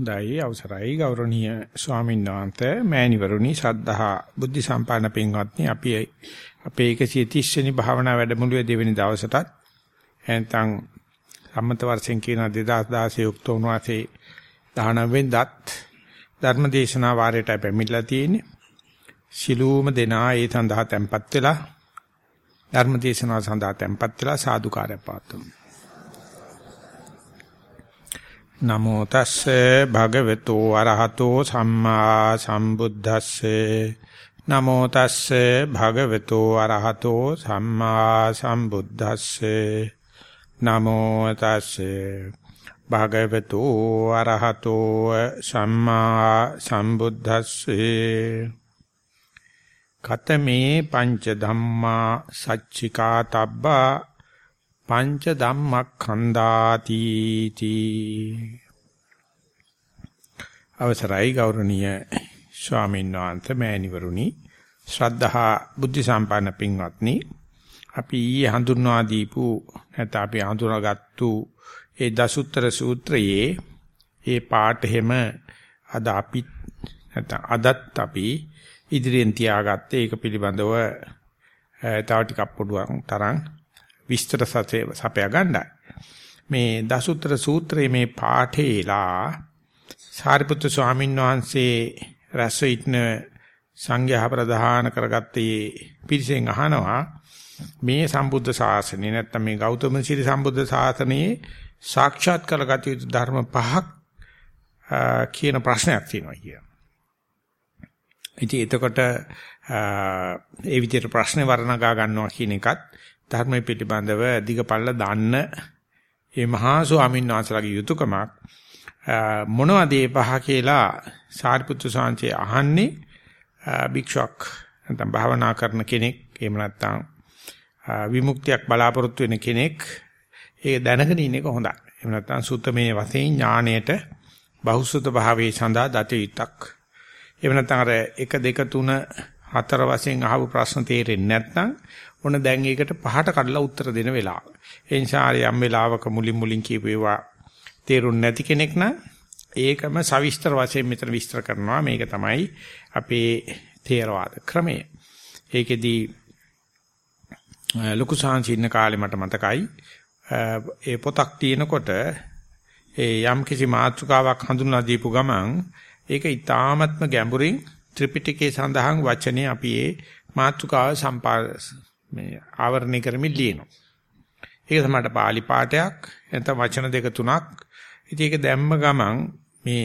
හොඳයි අවසරයි ගෞරවනීය ස්වාමීන් වහන්සේ මෑණිවරුනි ශ්‍රද්ධහා බුද්ධ සම්පන්න පින්වත්නි අපි අපේ 130 වෙනි භාවනා වැඩමුළුවේ දෙවෙනි දවසටත් එතන සම්මත වර්ෂෙන් කියන 2016 ඔක්තෝබර් මාසේ 19 වෙනිදාත් ධර්මදේශනා වාරයට පැමිණලා තියෙන්නේ. සිළුම දෙනා ඒ සඳහා tempත් වෙලා ධර්මදේශනාව සඳහා tempත් වෙලා සාදුකාරය පාතුමු නමෝ තස්සේ භගවතු අරහතෝ සම්මා සම්බුද්දස්සේ. නමෝ තස්සේ භගවතු අරහතෝ සම්මා සම්බුද්දස්සේ. නමෝ තස්සේ භගවතු අරහතෝ සම්මා සම්බුද්දස්සේ. කතමේ පංච ධම්මා සච්චිකා තබ්බා පංච ධම්මක්ඛන්දාති තී අවසරයි ගෞරවනීය ස්වාමීන් වහන්සේ මෑණිවරුනි ශ්‍රද්ධහා බුද්ධ සම්පන්න පින්වත්නි අපි ඊයේ හඳුන්වා දීපු නැත්නම් අපි හඳුනාගත්තු ඒ දසුත්තර සූත්‍රයේ ඒ පාඩෙම අද අපි නැත්නම් අදත් අපි ඉදිරියෙන් තියාගත්තේ ඒක පිළිබඳව තව ටිකක් පොඩුවක් තරම් විස්තර සතේ සපයා ගන්නයි. මේ දසුත්‍ර සූත්‍රයේ මේ පාඨේලා සාරිපුත්‍ර ස්වාමීන් වහන්සේ රසවිත්න සංඝයා ප්‍රධාන කරගත්තේ පිරිසෙන් අහනවා මේ සම්බුද්ධ ශාසනය නැත්නම් මේ ගෞතම සීල සම්බුද්ධ ශාසනයේ සාක්ෂාත් කරගත යුතු ධර්ම පහක් කියන ප්‍රශ්නයක් තියෙනවා කියන. ඉතින් එතකොට ඒ විදිහට ප්‍රශ්නේ වර්ණගා ගන්නවා කියන එකත් ධර්මයේ පිටිබඳව දිගපල්ල දාන්න මේ මහා ස්වාමීන් වහන්සේලාගේ යුතුයකමක් මොනවද මේ පහ කියලා සාරිපුත්‍ර සාංශේ අහන්නේ භික්ෂුවක් නැත්නම් භාවනා කරන කෙනෙක් එහෙම නැත්නම් විමුක්තියක් බලාපොරොත්තු වෙන කෙනෙක් ඒක දැනගෙන ඉන්න එක හොඳයි. එහෙම නැත්නම් සුත්තමේ වශයෙන් ඥාණයට බහුසුත භාවයේ සඳහා දත යුක්තක්. එහෙම නැත්නම් අර 1 2 3 4 වශයෙන් අහපු ප්‍රශ්න තේරෙන්නේ නැත්නම් ඔන්න දැන් ඒකට පහට කඩලා උත්තර දෙන වෙලාව. ඒ නිසා යම් වෙලාවක මුලින් මුලින් කියපු ඒවා තේරුම් නැති කෙනෙක් නම් ඒකම සවිස්තර වශයෙන් මෙතන විස්තර කරනවා. මේක තමයි අපේ තේරවාද ක්‍රමය. ඒකෙදී ලොකු සාංශින්න කාලේ මට මතකයි ඒ පොතක් තියෙනකොට ඒ යම් කිසි මාතෘකාවක් හඳුන්වා දීපු ගමන් ඒක ඊ타ත්ම ගැඹුරින් ත්‍රිපිටකයේ සඳහන් වචනේ අපි ඒ මාතෘකාව සම්පා මේ ආවරණය කරමින් ලියනවා. ඒක තමයි පාලි පාඨයක් නැත්නම් වචන දෙක තුනක්. ඉතින් ඒක දැම්ම ගමන් මේ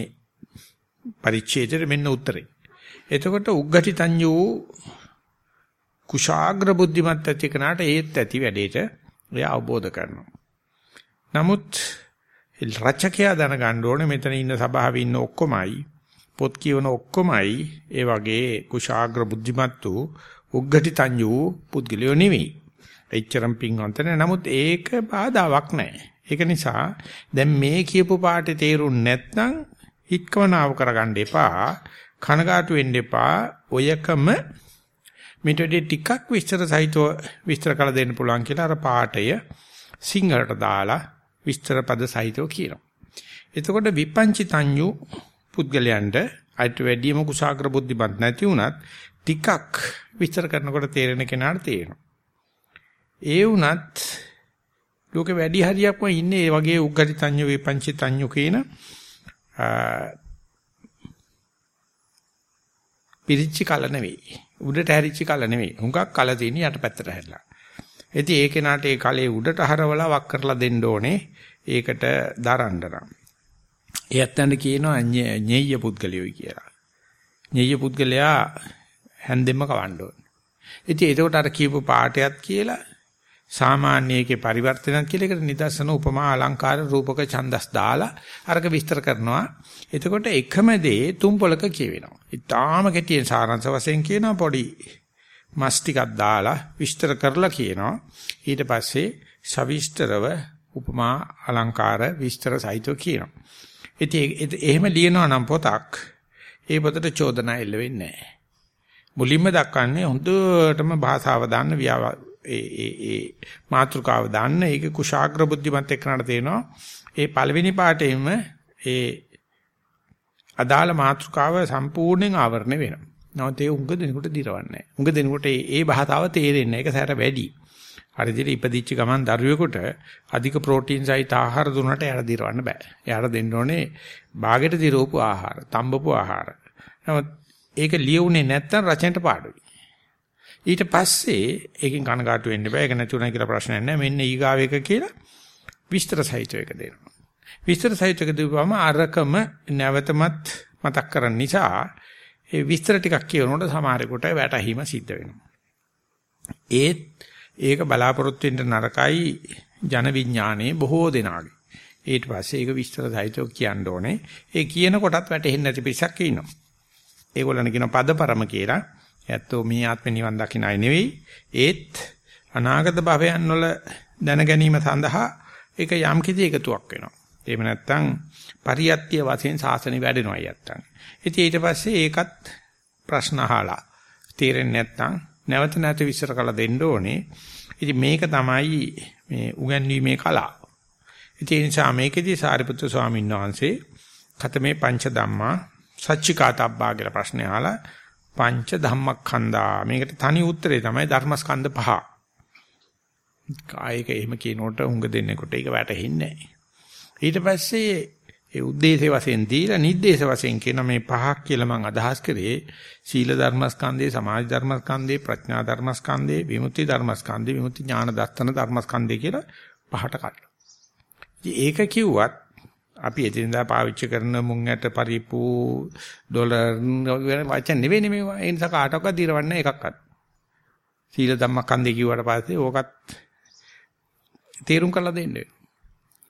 පරිච්ඡේදෙට මෙන්න උත්තරේ. එතකොට උග්ගටිතඤ්ඤෝ කුශාග්‍ර බුද්ධිමත් ඇති කෙනාට ඒත් ඇති වැඩේට එයා අවබෝධ කරනවා. නමුත් රචකයා දැනගන්න ඕනේ මෙතන ඉන්න සභාවේ ඉන්න ඔක්කොමයි පොත් කියවන ඔක්කොමයි ඒ වගේ කුශාග්‍ර බුද්ධිමත් වූ උග්ගටිතඤ්ඤු පුද්ගලයෝ නෙවෙයි. එච්චරම් පිංවන්ත නැහැ. නමුත් ඒක බාධාවක් නැහැ. ඒක නිසා දැන් මේ කියපු පාඩේ තේරුම් නැත්නම් හික්කවනාව කරගන්න එපා. කනගාටු වෙන්න එපා. ඔයකම මෙතෙදි ටිකක් විස්තර සහිතව විස්තර කළ දෙන්න පුළුවන් කියලා අර පාඩය සිංහලට දාලා විස්තර පද සහිතව කියනවා. එතකොට විපංචිතඤ්ඤු පුද්ගලයන්ට අයිට වැඩියම කුසాగ්‍ර බුද්ධිමත් නැති වුණත් ටිකක් විස්තර කරනකොට තේරෙන කෙනාට තේරෙනවා. ඒ වුණත් ලෝකෙ වැඩි හරියක්ම ඉන්නේ ඒ වගේ උග්ගටිතඤ්ඤ විපංචිතඤ්ඤ කියන පිරිච්ච කල නෙවෙයි. උඩට හැරිච්ච කල නෙවෙයි. හුඟක් කල තියෙන යටපැත්තට හැරිලා. ඉතින් ඒ කෙනාට ඒ කලේ උඩට හරවලා වක් කරලා දෙන්න ඕනේ. ඒකට දරන්න නම්. එයත් යන කියනවා ඤෙය්‍ය පුද්ගලයෝයි කියලා. ඤෙය්‍ය පුද්ගලයා හැන්දෙම කවන්න ඕනේ. ඉතින් ඒකට අර කියපු පාඩයක් කියලා සාමාන්‍ය එකේ පරිවර්තනයක් කියලා එකට නිදර්ශන උපමා අලංකාර රූපක ඡන්දස් දාලා අරක විස්තර කරනවා. එතකොට එකම දේ තුන් පොලක කියවෙනවා. ඊටාම කෙටියෙන් සාරාංශ වශයෙන් කියනවා පොඩි මස් ටිකක් දාලා විස්තර කරලා කියනවා. ඊට පස්සේ සවිස්තරව උපමා අලංකාර විස්තර සහිතව කියනවා. ඉතින් එහෙම ලියනවා නම් පොතක් ඒ පොතට චෝදනා එල්ල වෙන්නේ නැහැ. මුලින්ම දක්වන්නේ හොඳටම භාෂාව දාන්න ඒ ඒ ඒ මාතෘකාව දාන්න ඒක කුශාග්‍ර බුද්ධිමත් එක්කනට තේනවා ඒ පළවෙනි පාඩේම ඒ අදාළ මාතෘකාව සම්පූර්ණයෙන් ආවරණය වෙනවා. නමුත් ඒ උඟ දෙනකොට දිරවන්නේ නැහැ. උඟ දෙනකොට ඒ භාෂාව තේරෙන්නේ නැහැ. ඒක සැර වැඩි. හරි විදිහට ඉපදිච්ච ගමන් දරුවෙකුට අධික ප්‍රෝටීන් සහිත ආහාර දුන්නට එයාට දිරවන්න බෑ. එයාට දෙන්න ඕනේ බාගෙට දිරවපු ආහාර, තඹපු ආහාර. නමුත් ඒක ලියුනේ නැත්තම් රචනට පාඩුයි. ඊට පස්සේ ඒකෙන් කනගාටු වෙන්න බෑ. ඒක නැතුණා කියලා ප්‍රශ්නයක් නැහැ. මෙන්න ඊගාව එක කියලා විස්තර සහිතව එක දෙනවා. විස්තර සහිතව දීපුවම අරකම නැවතමත් මතක් කරන් නිසා ඒ විස්තර ටිකක් කියනකොට සමහරෙකුට වැටහීම සිද්ධ වෙනවා. ඒත් ඒක බලාපොරොත්තු වෙන්න නරකයි ජන විඥානයේ බොහෝ දෙනාගේ. ඊට පස්සේ ඒක විස්තර සහිතව කියන්න ඕනේ. ඒ කියන කොටත් වැටහෙන්නේ නැති පිරිසක් ඉන්නවා. ඒගොල්ලන් කියන පදපරම කියලා. ඇත්තෝ මේ ආත්ම නිවන් දකින්නයි නෙවෙයි. ඒත් අනාගත භවයන් වල දැන ගැනීම සඳහා ඒක යම් කිසි එකතුවක් වෙනවා. එහෙම නැත්නම් පරියත්‍ය වශයෙන් සාසනෙ වැඩෙනවා යත්තන්. ඉතින් ඊට පස්සේ ඒකත් ප්‍රශ්න අහලා තේරෙන්නේ නැත්නම් නැවත නැවත විස්තර කරලා දෙන්න ඕනේ. ඉතින් මේක තමයි මේ උගන්වීමේ කලාව. ඉතින් ඒ නිසා මේකෙදී සාරිපුත්‍ර ස්වාමීන් වහන්සේ කතමේ පංච ධම්මා සච්චිකාතබ්බා කියලා ප්‍රශ්නේ අහලා පංච ධම්මඛන්දා මේකට තනි උත්තරේ තමයි ධර්මස්කන්ධ පහ. කායක එහෙම කියනකොට උඟ දෙන්නෙකුට ඒක වැටහෙන්නේ නැහැ. ඊට පස්සේ ඒ උද්දේශය වශයෙන් දීලා නිද්දේශ වශයෙන් කියන මේ පහක් කියලා මම අදහස් කරේ සීල ධර්මස්කන්ධේ සමාධි ධර්මස්කන්ධේ ප්‍රඥා ධර්මස්කන්ධේ විමුක්ති ධර්මස්කන්ධේ විමුක්ති ඥාන දර්ශන ධර්මස්කන්ධේ කියලා පහට කඩලා. ඒක කිව්වත් අපි එදිනදා පාවිච්චි කරන මුං ඇට පරිප්පු ඩොලර් වචන නෙවෙයි මේවා. ඒ නිසා කාටවත් දිරවන්නේ එකක්වත්. සීල ධම්මස්කන්ධේ කිව්වට පස්සේ ඕකත් තේරුම් කරලා දෙන්න වෙනවා.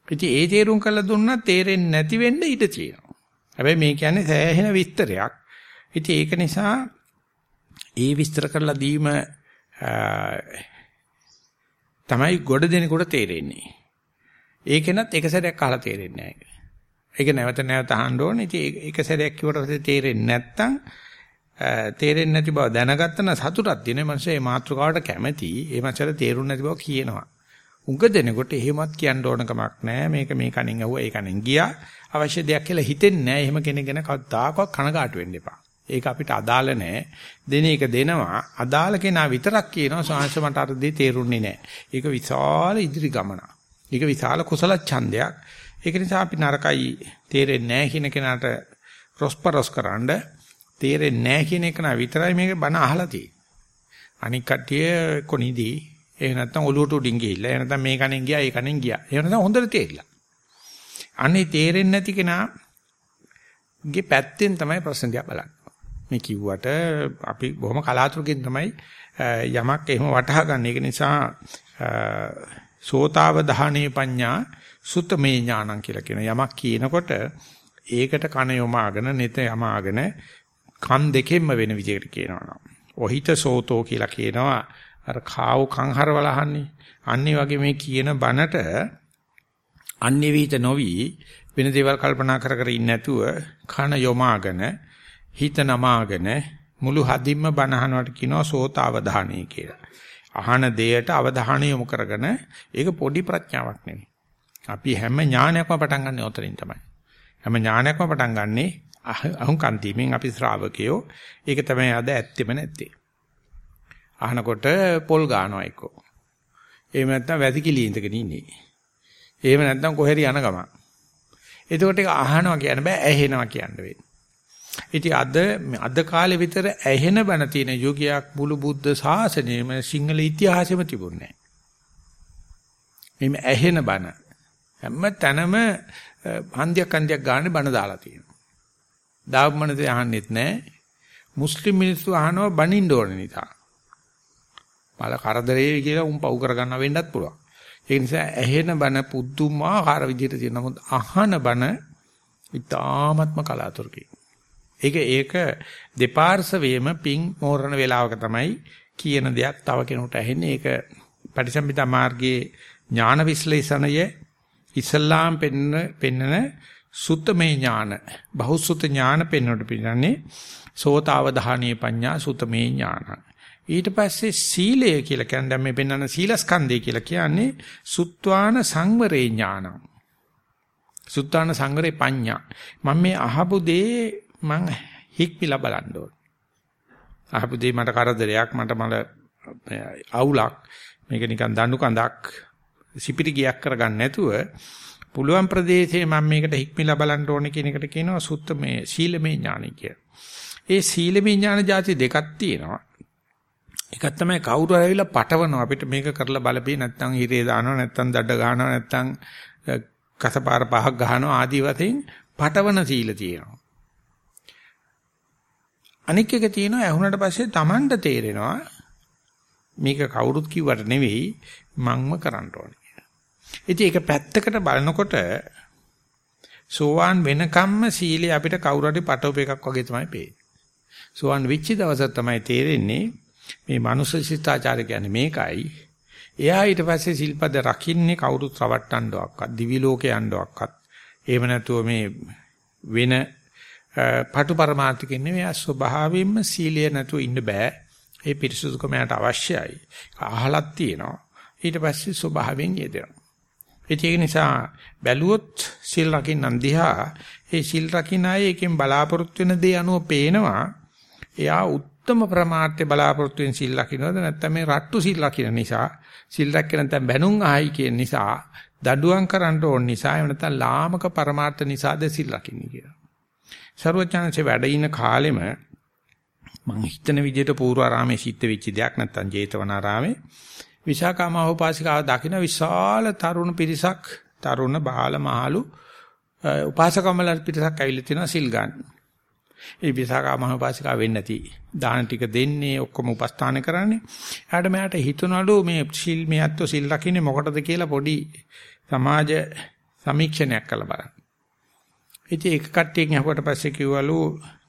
ඉතින් ඒ තේරුම් කරලා දුන්නා තේරෙන්නේ නැති වෙන්න ඉඩ තියෙනවා. හැබැයි මේ කියන්නේ සෑහෙන විස්තරයක්. ඉතින් ඒක නිසා ඒ විස්තර කරලා දීම තමයි ගොඩ දෙනකොට තේරෙන්නේ. ඒකෙනත් එක සැරයක් අහලා තේරෙන්නේ නැහැ. ඒක නැවත නැවත අහන්න ඕනේ. ඉතින් ඒක සැරයක් කිව්වට පස්සේ තේරෙන්නේ නැත්තම් තේරෙන්නේ නැති බව දැනගත්ත නම් සතුටක් තියෙන මනුස්සය මේ මාතෘකාවට කැමැති. ඒ මනුස්සයර තේරුන්නේ නැති බව කියනවා. උඟ දෙනකොට එහෙමත් කියන්න ඕන කමක් නැහැ. මේක මේ කණෙන් ඇහුවා ඒ කණෙන් ගියා. අවශ්‍ය දෙයක් කියලා හිතෙන්නේ නැහැ. එහෙම කෙනෙක් ගැන කවදාකවත් කනගාටු වෙන්න එපා. ඒක අපිට අදාළ නැහැ. දෙන එක දෙනවා. අදාළ කෙනා විතරක් කියනවා සාංශ මට අර දේ තේරුන්නේ නැහැ. ඒක විශාල ඉදිරි ගමනක්. ඒක විශාල කුසල ඡන්දයක්. ඒක නිසා අපි නරකයි තේරෙන්නේ නැහැ කියන කෙනාට ප්‍රොස්පරස් කරන්න තේරෙන්නේ නැහැ කියන එක නා විතරයි මේක බණ අහලා තියෙන්නේ. අනික් කට්ටිය කොනිදී එහෙම නැත්නම් ඔලුවට උඩින් ගිහිල්ලා. එහෙම නැත්නම් මේ කණෙන් ගියා, ඒ කණෙන් ගියා. එහෙම නැත්නම් හොඳට තේරිලා. අනේ තේරෙන්නේ නැති කෙනාගේ පැත්තෙන් තමයි ප්‍රශ්න දිහා බලන්නේ. මේ කිව්වට අපි බොහොම කලාතුරකින් තමයි යමක් එහෙම වටහා ගන්න. ඒක නිසා සෝතාව දහණේ පඤ්ඤා සුතමේ ඥානං කියලා කියන යමක් කියනකොට ඒකට කන යොමාගෙන නෙත යමාගෙන කන් දෙකෙන්ම වෙන විදිහට කියනවා. ඔහිත සෝතෝ කියලා කියනවා අර කාව කංහරවල අහන්නේ. අන්නේ වගේ මේ කියන බනට අන්නේ විහිත නොවි වෙන දේවල් කල්පනා කර කර ඉන්නේ නැතුව කන යොමාගෙන හිත නමාගෙන මුළු හදින්ම බනහනවට කියනවා සෝත අවධානය කියලා. අහන දෙයට අවධානය යොමු කරගෙන ඒක පොඩි ප්‍රඥාවක් නෙවෙයි. අපි හැම ඥානයක්ම පටන් ගන්න උතරින් තමයි. හැම ඥානයක්ම පටන් ගන්නේ අහුන් කන්තිමෙන් අපි ශ්‍රාවකයෝ. ඒක තමයි අද ඇත්තෙම නැත්තේ. අහනකොට පොල් ගන්නවා එක්කෝ. එහෙම නැත්නම් වැසිකිලි ඉඳගෙන ඉන්නේ. එහෙම නැත්නම් කොහෙරි යන ගම. එතකොට ඒක අහනවා කියන්න බෑ ඇහෙනවා කියන්න වෙන්නේ. ඉතින් අද අද කාලේ විතර ඇහෙන බණ තියෙන යුගයක් මුළු බුද්ධ ශාසනයෙම සිංහල ඉතිහාසෙම තිබුණේ නැහැ. මේ ඇහෙන බණ හැම තැනම හන්දියක් හන්දියක් ගන්න බණ දාලා තියෙනවා. දාවමනසේ අහන්නෙත් නැහැ. මුස්ලිම් මිනිස්සු අහනවා බණින්න ඕන නිසා. මල කරදරේ කියලා උන් පව් කරගන්න වෙන්නත් පුළුවන්. ඒ නිසා ඇහෙන බන පුදුමාකාර විදිහට තියෙන නමුත් අහන බන ඉතාමත්ම කලාතුරකින්. ඒක ඒක දෙපාර්ශවයේම පිං මෝරණ වේලාවක තමයි කියන දෙයක් තව කෙනෙකුට ඇහෙන්නේ. ඒක පටිසම්භිදා මාර්ගයේ ඥාන විශ්ලේෂණය ඉස්ලාම් පෙන්න පෙන්නන සුත්තමේ ඥාන බහුසුත ඥාන පෙන්වන්නට පිළිගන්නේ සෝතාවධානීය පඤ්ඤා සුතමේ ඥාන. ඊට පස්සේ සීලය කියලා කියන්නේ දැන් මේ පෙන්වන සීලස්කන්ධය කියලා කියන්නේ සුත්වාන සංවරේ ඥානං. සුත්තාන සංගරේ පඤ්ඤා. මම මේ අහපු දේ මං හික්මිලා බලන්න ඕන. අහපු දේ මට කරදරයක් මට මල අවුලක් මේක නිකන් දඬු කඳක් සිපිරි ගියක් කරගන්න නැතුව පුළුවන් ප්‍රදේශයේ මම මේකට හික්මිලා බලන්න ඕනේ කියන එකට කියනවා සුත්ත මේ සීලමය ඥානයි කියලා. ඒ සීලමය ඥාන જાති දෙකක් තියෙනවා. එකක් තමයි කවුරු ආවිලා පටවනවා අපිට මේක කරලා බලපිය නැත්නම් හිරේ දානවා නැත්නම් දඩ ගන්නවා නැත්නම් කසපාර පහක් ගහනවා ආදී වශයෙන් පටවන සීල තියෙනවා. අනික් එක තියෙනවා ඇහුනට පස්සේ Tamanට තේරෙනවා මේක කවුරුත් කිව්වට නෙවෙයි මංම කරන්න ඕනේ කියලා. ඉතින් ඒක පැත්තකට බලනකොට සෝවාන් වෙනකම්ම සීලය අපිට කවුරු හරි පටවප එකක් වගේ තමයි පේන්නේ. සෝවාන් වෙච්ච දවසක් තමයි තේරෙන්නේ මේ මනුස්ස ශිෂ්ටාචාර කියන්නේ මේකයි. එයා ඊට පස්සේ සිල්පද රකින්නේ කවුරුත් රවට්ටන්නවක්වත් දිවි ලෝකේ යන්නවක්වත්. එහෙම නැතුව මේ වෙන පටු පරමාර්ථකින් නෙවෙයි ස්වභාවයෙන්ම සීලය නැතුව ඉන්න බෑ. ඒ පිරිසුදුකම යට අවශ්‍යයි. අහලක් තියෙනවා. ඊට පස්සේ ස්වභාවයෙන් යෙදෙනවා. ඒක නිසා බැලුවොත් සිල් රකින්නන් දිහා ඒ සිල් රකින්න අය එකෙන් බලාපොරොත්තු වෙන දේ අනුව පේනවා. එයා උත්තම ප්‍රමාර්ථය බලාපොරොත්තු වෙන සිල් රකින්නවද නැත්නම් මේ රට්ටු සිල් රකින්න නිසා සිල් රැක්කේ නැත්නම් බැනුම් ආයි කියන නිසා දඩුවම් කරන්න ඕන නිසා එහෙම නැත්නම් ලාමක පරමාර්ථ නිසාද සිල් රකින්නේ කියලා. ਸਰවඥාන්සේ වැඩ ඉන කාලෙම මං හිතන විදිහට පූර්වාරාමේ සිද්ධ වෙච්ච දෙයක් නැත්තම් ජේතවනාරාමේ විශාකාමා උපාසිකාව දකින්න විශාල තරුණ පිරිසක් තරුණ බාල මහලු උපාසකමල පිරිසක් ඇවිල්ලා තිනවා සිල් ගන්න. ඒ විශාකාමා උපාසිකාව වෙන්නේ නැති දාන ටික දෙන්නේ ඔක්කොම උපස්ථාන කරන්නේ. එයාට මෙයාට හිතනලු මේ සිල් මෙයත්ව සිල් රකින්නේ මොකටද කියලා පොඩි සමාජ සමීක්ෂණයක් කළ බලන්න. ඉතින් ඒක කට්ටියකින් අහුවට පස්සේ කිව්වලු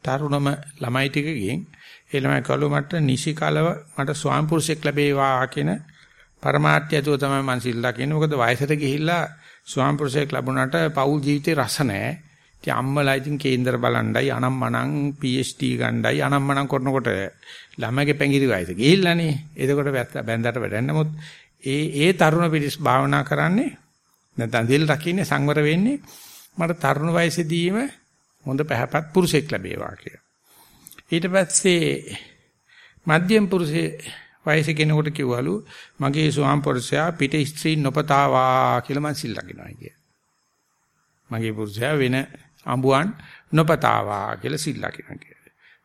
තරුණම ළමයි ටිකකින් ඒ ළමයි කළු මට නිසිකලව මට ස්වාම පුරුෂයෙක් ලැබේවා කියන පරමාර්ථය තුව තමයි මං සිල් දකින්නේ. මොකද වයසට ගිහිල්ලා ස්වාම පුරුෂයෙක් ලැබුණාට පෞල් ජීවිතේ රස නැහැ. ඉතින් අම්මලා ඉතින් කේන්දර බලණ්ඩයි අනම්මනම් PhD ගණ්ඩයි අනම්මනම් කරනකොට ළමගේ පැංගිරි වයස ගිහිල්ලානේ. එතකොට බැඳට වැඩ නමුත් ඒ ඒ තරුණ පිරිස් භාවනා කරන්නේ නැත්නම් දිල් රකින්නේ සංවර වෙන්නේ මට තරුණ වයසේදීම හොඳ පැහැපත් පුරුෂයෙක් ලැබේවා කියලා. ඊට පස්සේ මධ්‍යම පුරුෂයේ වයසේ කෙනෙකුට කිව්වලු මගේ ස්වාම පුරුෂයා පිට ස්ත්‍රී නොපතාවා කියලා මං සිල් ලකිනවා කිය. මගේ පුරුෂයා වෙන අඹුවන් නොපතාවා කියලා සිල් ලකිනවා කිය.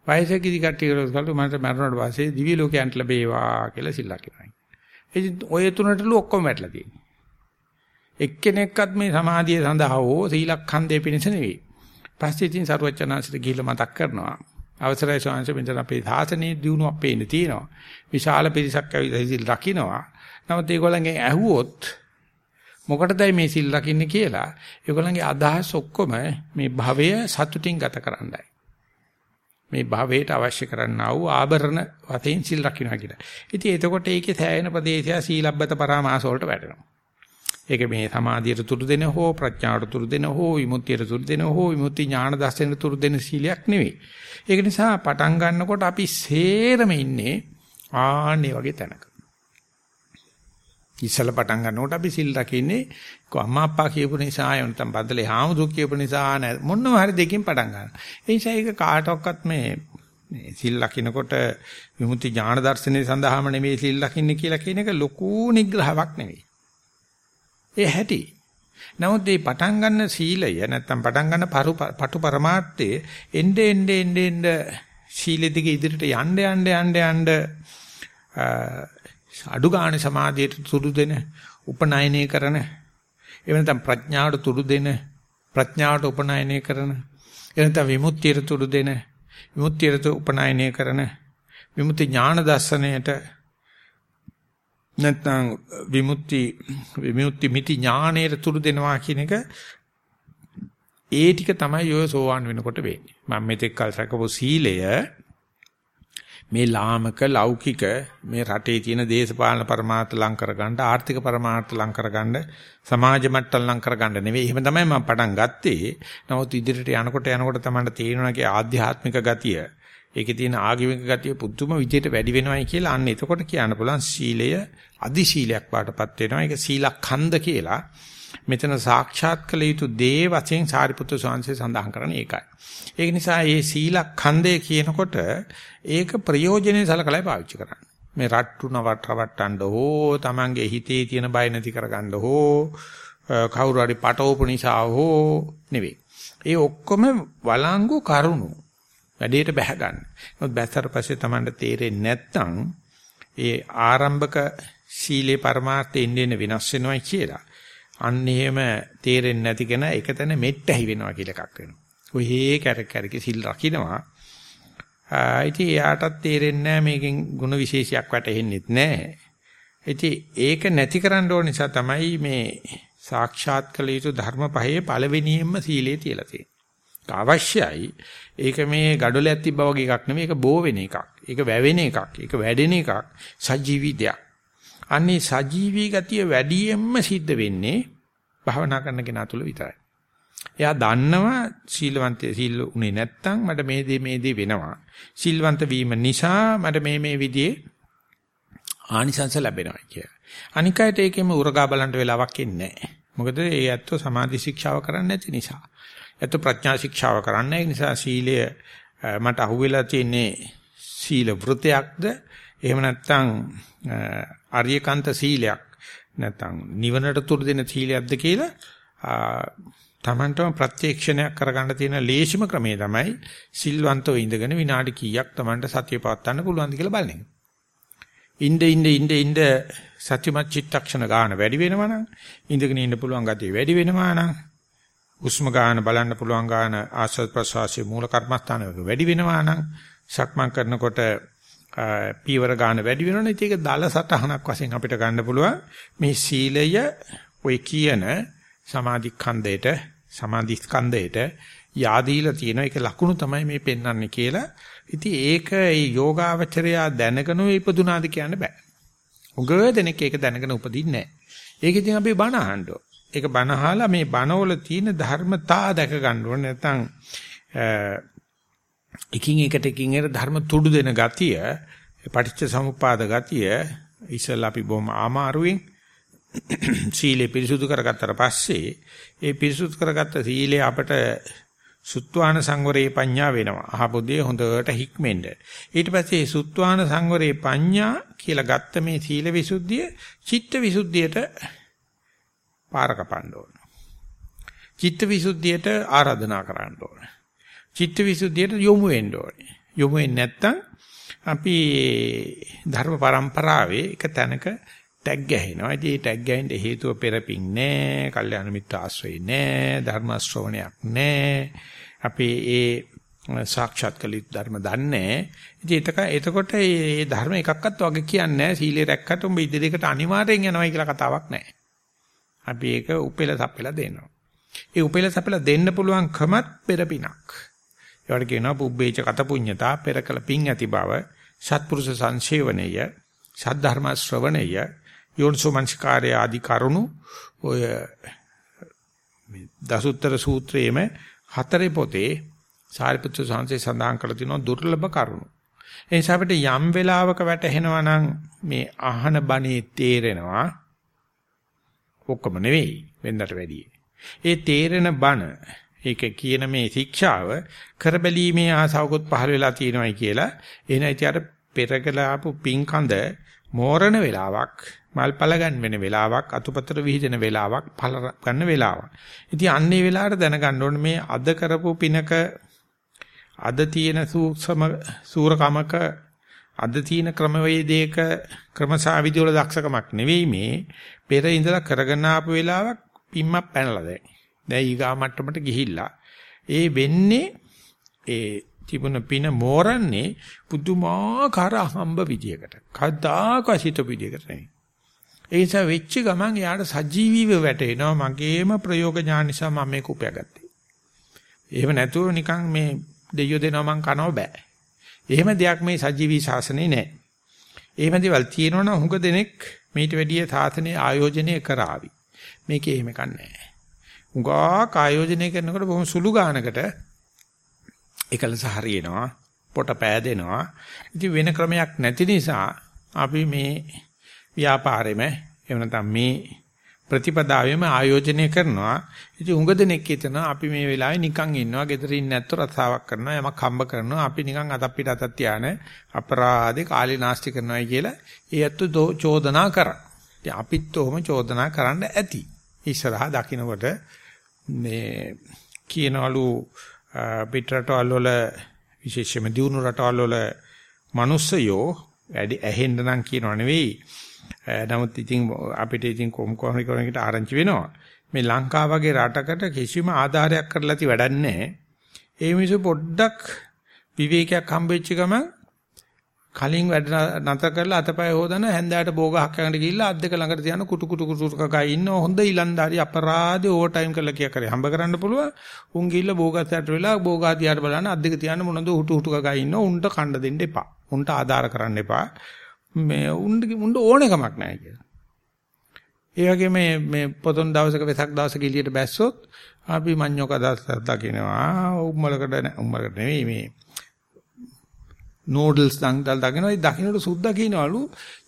වයසේ කිසි කට්ටියකට කළු මට මරණයට පස්සේ දිව්‍ය ලෝකයන්ට ලැබේවා කියලා සිල් ලකිනවා. ඉතින් ඔය තුනටලු ඔක්කොම වැටලා තියෙනවා. එක්කෙනෙක්වත් මේ සමාධිය සඳහා හෝ සීලඛන්දේ පිණිස නෙවෙයි. පස්සේ ඉතින් සරුවචනාංශට ගිහිල්ලා මතක් කරනවා. අවසරයි ස්වාමීන් වහන්සේ අපේ සාසනයේ දිනුවක් පේන්න තියෙනවා. විශාල පිරිසක් ඇවිල්ලා සිල් රකින්නවා. නමුත් ඒගොල්ලන්ගෙන් ඇහුවොත් මොකටදයි මේ සිල් රකින්නේ කියලා ඒගොල්ලන්ගේ අදහස් ඔක්කොම මේ භවය සතුටින් ගත කරන්නයි. මේ භවයට අවශ්‍ය කරන්නා වූ ආභරණ වශයෙන් සිල් රකින්නවා කියලා. ඉතින් එතකොට ඒකේ සෑහෙන ප්‍රදේශය සීලබ්බත පරාමාස වලට වැටෙනවා. ඒක මේ සමාධියට තුරු දෙන හෝ ප්‍රඥාවට තුරු දෙන හෝ විමුක්තියට තුරු දෙන හෝ විමුක්ති ඥාන දර්ශනයට තුරු දෙන සීලයක් නෙවෙයි. ඒක නිසා පටන් ගන්නකොට අපි සේරම ඉන්නේ ආන්නේ වගේ තැනක. ඉස්සල පටන් ගන්නකොට අපි සිල් රකින්නේ අම්මා අප්පා කියපු නිසා නැත්නම් බදලේ හාමුදුරුවෝ කියපු නිසා මොනම හරි දෙකකින් පටන් ගන්නවා. ඒ නිසා ඒක කාටවත් මේ මේ සිල් ලකිනකොට විමුක්ති ඥාන දර්ශනය සඳහාම නෙමෙයි සිල් ලකින්නේ කියලා කියන එක ලොකු නිග්‍රහයක් නෙවෙයි. ඒ හැටි. නමුත් මේ පටන් ගන්න සීලය නැත්තම් පටන් ගන්න පටු પરමාර්ථයේ එnde ende ende ende සීල දිගේ ඉදිරියට යන්න යන්න යන්න යන්න අඩු ගන්න සමාධියට තුරු දෙන උපනයනය කරන එහෙම නැත්නම් ප්‍රඥාවට තුරු දෙන ප්‍රඥාවට උපනයනය කරන එහෙනම් විමුක්තියට තුරු දෙන විමුක්තියට උපනයනය කරන විමුක්ති ඥාන දර්ශනයට නැත්නම් විමුක්ති විමුක්ති මිති ඥානයට තුරු දෙනවා කියන එක ඒ ටික තමයි ඔය සෝවාන් වෙනකොට වෙන්නේ. මම මෙතෙක් කල් රැකපු සීලය මේ ලාමක ලෞකික මේ රටේ තියෙන දේශපාලන પરමාර්ථ ලං කරගන්න ආර්ථික પરමාර්ථ ලං කරගන්න සමාජ මට්ටම් ලං කරගන්න නෙවෙයි. එහෙම තමයි මම පටන් ගත්තේ. නමුත් ඉදිරියට යනකොට යනකොට තමයි තේරෙනවා ආධ්‍යාත්මික ගතිය ඒකේ තියෙන ආගමික ගතිය පුදුම විදියට වැඩි වෙනවයි කියලා අන්න එතකොට කියන්න පුළුවන් සීලය අදි සීලයක් වාටපත් වෙනවා. ඒක සීලඛන්ද කියලා. මෙතන සාක්ෂාත් කළ යුතු දේ වශයෙන් සාරිපුත්‍ර ස්වාමීන් සඳහන් කරන්නේ ඒකයි. ඒක නිසා මේ සීලඛණ්ඩය කියනකොට ඒක ප්‍රයෝජනෙයි සලකලා පාවිච්චි කරන්න. මේ රට්ටු නවට රවට්ටන්න හෝ Tamange හිතේ තියෙන බය නැති කරගන්න හෝ කවුරු හරි පටවපු නිසා හෝ නෙවෙයි. ඒ ඔක්කොම වළංගු කරුණු වැඩේට බැහැ ගන්න. මොකද බැස්සට පස්සේ Tamanට තේරෙන්නේ නැත්නම් ඒ ආරම්භක සීලේ පරමාර්ථය ඉන්නේ වෙනස් වෙනවා කියලා. අන්න එහෙම තේරෙන්නේ නැති කෙනා එකතැන මෙට්ටහි වෙනවා කියලා එකක් වෙනවා. ඔහේ කැරක කැරක සිල් රකින්නවා. ඉතින් එයාටත් තේරෙන්නේ නැහැ මේකෙන් ಗುಣ විශේෂයක් වැටහෙන්නෙත් නැහැ. ඉතින් ඒක නැති කරන්න ඕන නිසා තමයි මේ සාක්ෂාත් කළ යුතු ධර්ම පහේ පළවෙනියෙන්ම සීලේ තියලා තියෙන්නේ. අවශ්‍යයි. ඒක මේ gadolයක් තිබ්බා වගේ එකක් නෙමෙයි. ඒක බෝ වෙන එකක්. ඒක වැවෙන එකක්. ඒක වැඩෙන එකක්. සජීවී දෙයක්. අන්නේ සජීවී ගතිය වැඩියෙන්ම සිද්ධ වෙන්නේ භවනා කරන කෙනා තුළ විතරයි. එයා දන්නවා සීලවන්තය සීල උනේ නැත්තම් මට මේ දේ මේ දේ වෙනවා. සීල්වන්ත වීම නිසා මට මේ මේ විදිහේ ආනිසංස ලැබෙනවා කිය. අනිකයට ඒකෙම උරගා බලන්න වෙලාවක් ඉන්නේ නැහැ. මොකද ඒ ඇත්තෝ සමාධි ශික්ෂාව කරන්නේ නැති නිසා. ඇත්තෝ ප්‍රඥා ශික්ෂාව කරන්නේ නිසා සීලය මට අහුවෙලා තියෙන්නේ සීල වෘතයක්ද එහෙම නැත්නම් ආර්යකාන්ත සීලයක් නැත්නම් නිවනට තුරු දෙන සීලයක්ද කියලා තමන්ටම ප්‍රත්‍යක්ෂණයක් කරගන්න තියෙන ලේසිම ක්‍රමය තමයි සිල්වන්තව ඉඳගෙන විනාඩි කීයක් තමන්ට සතිය පවත්වන්න පුළුවන්ද කියලා බලන එක. ඉnde ඉnde ඉnde ඉnde සත්‍යමත් චිත්තක්ෂණ ගන්න වැඩි වෙනවා නම් ඉඳගෙන ඉන්න පුළුවන් ගතිය වැඩි වෙනවා නම් උස්ම ගන්න බලන්න පුළුවන් ගන්න ආස්වාද ප්‍රසවාසයේ මූල කර්මස්ථානයක වැඩි වෙනවා නම් සක්මන් කරනකොට පීවර ගන්න වැඩි වෙනවනේ ඒක දල සටහනක් වශයෙන් අපිට ගන්න පුළුවන් මේ සීලය ඔය කියන සමාධි ඛණ්ඩයට සමාධි ස්කන්ධයට yaadීලා තියෙන එක ලකුණු තමයි මේ පෙන්වන්නේ කියලා. ඉතින් ඒක ඒ යෝගාවචරයා දැනගෙන ඉපදුනාද කියන්න බෑ. උගව දෙනෙක් ඒක දැනගෙන උපදින්නේ නැහැ. ඒක ඉතින් අපි බණ අහන්න ඒක බණ අහලා මේ බණවල තියෙන ධර්මතා දැක ගන්න ඕනේ නැත්නම් එකින් එකට එකින් එකට ධර්ම තුඩු දෙන ගතිය පටිච්ච සමුප්පාද ගතිය ඉස්සලා අපි බොහොම ආමාරුවෙන් සීලය පිරිසුදු කරගත්තට පස්සේ ඒ පිරිසුදු කරගත්ත සීලය අපට සුත්වාන සංවරේ පඤ්ඤා වෙනවා. අහපොදේ හොඳට හික්මෙන්න. ඊට පස්සේ සුත්වාන සංවරේ පඤ්ඤා කියලා ගත්ත මේ සීල විසුද්ධිය චිත්ත විසුද්ධියට පාර කපන්න ඕන. චිත්ත විසුද්ධියට ආරාධනා කරන්න ඕන. චිත්ත විසුද්ධියට යොමු වෙන්න ඕනේ. යොමු වෙන්නේ නැත්නම් අපි ධර්ම પરම්පරාවේ එක තැනක ටැග් ගහනවා. ඉතින් මේ ටැග් ගහින්න හේතුව පෙරපින් නෑ, කල්යාණ මිත්‍ර ආශ්‍රය නෑ, ධර්ම ශ්‍රවණයක් නෑ. අපි ඒ සාක්ෂාත් කළ යුතු ධර්ම දන්නේ. ඉතින් එතක එතකොට මේ ධර්ම එකක්වත් වගේ කියන්නේ නෑ. සීලය රැක්කට උඹ ඉදිරියකට අනිවාර්යෙන් යනවායි කියලා කතාවක් නෑ. අපි ඒක උපෙල සපෙලා දෙනවා. ඒ උපෙල සපෙලා දෙන්න පුළුවන්කමත් පෙරපිනක්. ඒවට කියනවා පුබ්බේච කත පුඤ්ඤතා පෙරකල පිං ඇති බව සත්පුරුෂ සංසේවනය සද්ධර්ම ශ්‍රවණය යෝනිසෝමනස්කාරය ආදි කරුණු ඔය දසුත්තර සූත්‍රයේම හතරේ පොතේ සාරිපුත්‍ර සංසේ සඳහන් කරලා තිනවා දුර්ලභ කරුණු. ඒ නිසා අපිට යම් වෙලාවක වැටහෙනවා නම් මේ අහන බණේ තේරෙනවා ඔක්කොම නෙවෙයි වෙනදට වැඩියි. ඒ තේරෙන බණ ඒක කියන මේ ශික්ෂාව කරබැලීමේ ආසවකුත් පහළ වෙලා තියෙනවායි කියලා එන ඉතින් අර පෙරකලාපු පිංකඳ මෝරණ වෙලාවක් මල්පල ගන්න වෙන වෙලාවක් අතුපතර විහිදෙන වෙලාවක් පල ගන්න වෙලාවක්. ඉතින් අන්නේ වෙලාවට දැනගන්න ඕනේ මේ අද කරපු පිනක අද තියෙන සූක්ෂම සූරකමක අද තියෙන ක්‍රමවේදයක ක්‍රමසාවිදි වල දක්ෂකමක් නෙවෙයි මේ පෙර ඉඳලා කරගෙන ආපු වෙලාවක් පිම්මක් පැනලා දැන්. දැන් ඊගා මට්ටමට ගිහිල්ලා ඒ වෙන්නේ ඒ තිබුණ පින මෝරන්නේ පුදුමාකාර හම්බ විදියකට. කවදාකවත් හිතපු විදියකට නෙවෙයි. ඒ නිසා වෙච්ච ගමන් එයාට සජීවීව වැටෙනවා මගේම ප්‍රයෝග ඥාන නිසා මම මේක උපයාගත්තේ. එහෙම නැතුව නිකන් මේ දෙයියෝ දෙනවා මං කනව බෑ. එහෙම දෙයක් මේ සජීවී ශාසනේ නැහැ. එහෙම දේවල් තියෙනවනම් හුඟ දෙනෙක් මේට වැඩිය සාසනේ ආයෝජනය කරાવી. මේකේ එහෙම කන්නේ උගාක් ආයෝජනය කරනකොට බොහොම සුළු ගානකට එකලස හරියනවා පොට පෑදෙනවා ඉතින් වෙන ක්‍රමයක් නැති නිසා අපි මේ ව්‍යාපාරෙම එහෙම නැත්නම් මේ ප්‍රතිපදාවෙම ආයෝජනය කරනවා. ඉතින් උඟ දෙනෙක් හිතනවා අපි මේ වෙලාවේ නිකන් ඉන්නවා, ගෙදර ඉන්නේ නැත්නම් රස්සාවක් කරනවා, යමක් හම්බ කරනවා. අපි නිකන් අතක් පිට අතක් තියාන අපරාධේ කාලේ නාස්ති කරනවායි කියලා ඒ අත්තු චෝදනා කරා. ඉතින් අපිත් ඔහොම චෝදනා කරන්න ඇති. ඉස්සරහා දකින්නකොට මේ කියනවලු පිටරටවල් වල විශේෂයෙන්ම දියුණු රටවල් වල මිනිස්සයෝ වැඩි ඇහෙන්න නම් කියනව නෙවෙයි. නමුත් ඉතින් අපිට ඉතින් කොම් කොහොමද කියන එකට ආරංචි වෙනවා. මේ ලංකාව වගේ රටකට කිසිම ආධාරයක් කරලා ති වැඩක් නැහැ. ඒ මිනිස්සු පොඩ්ඩක් විවේකයක් හම්බෙච්ච ගමන් කලින් වැඩ නැත කරලා අතපය හොදන හැන්දෑවට බෝගහක් යනට ගිහිල්ලා අත් දෙක ළඟට තියන කුටු කුටු කුටු කකා ඉන්න හොඳ ඊලන්දාරි අපරාධේ ඕවර් ටයිම් කරලා කියා කරේ හම්බ කරන්න පුළුවන් උන් ගිහිල්ලා බෝගහට වෙලා බෝගහ තියාට බලන්න අත් දෙක තියන්න මොනද උටු උටු කකා ඉන්න උන්ට කණ්ඩ දෙන්න එපා උන්ට ආධාර කරන්න එපා මේ උන්ට උන්ට ඕනෙකමක් නැහැ කියලා ඒ වගේ මේ මේ පොතොන් දවසක වෙසක් දවසක එළියට බැස්සොත් අපි මඤ්ඤෝක දවස් දකින්නවා උම්මලකට උම්මලකට නෙවෙයි මේ නෝඩල්ස් දන්දල් දකිනවා ඒ දකින්නට සුද්දා කියනවලු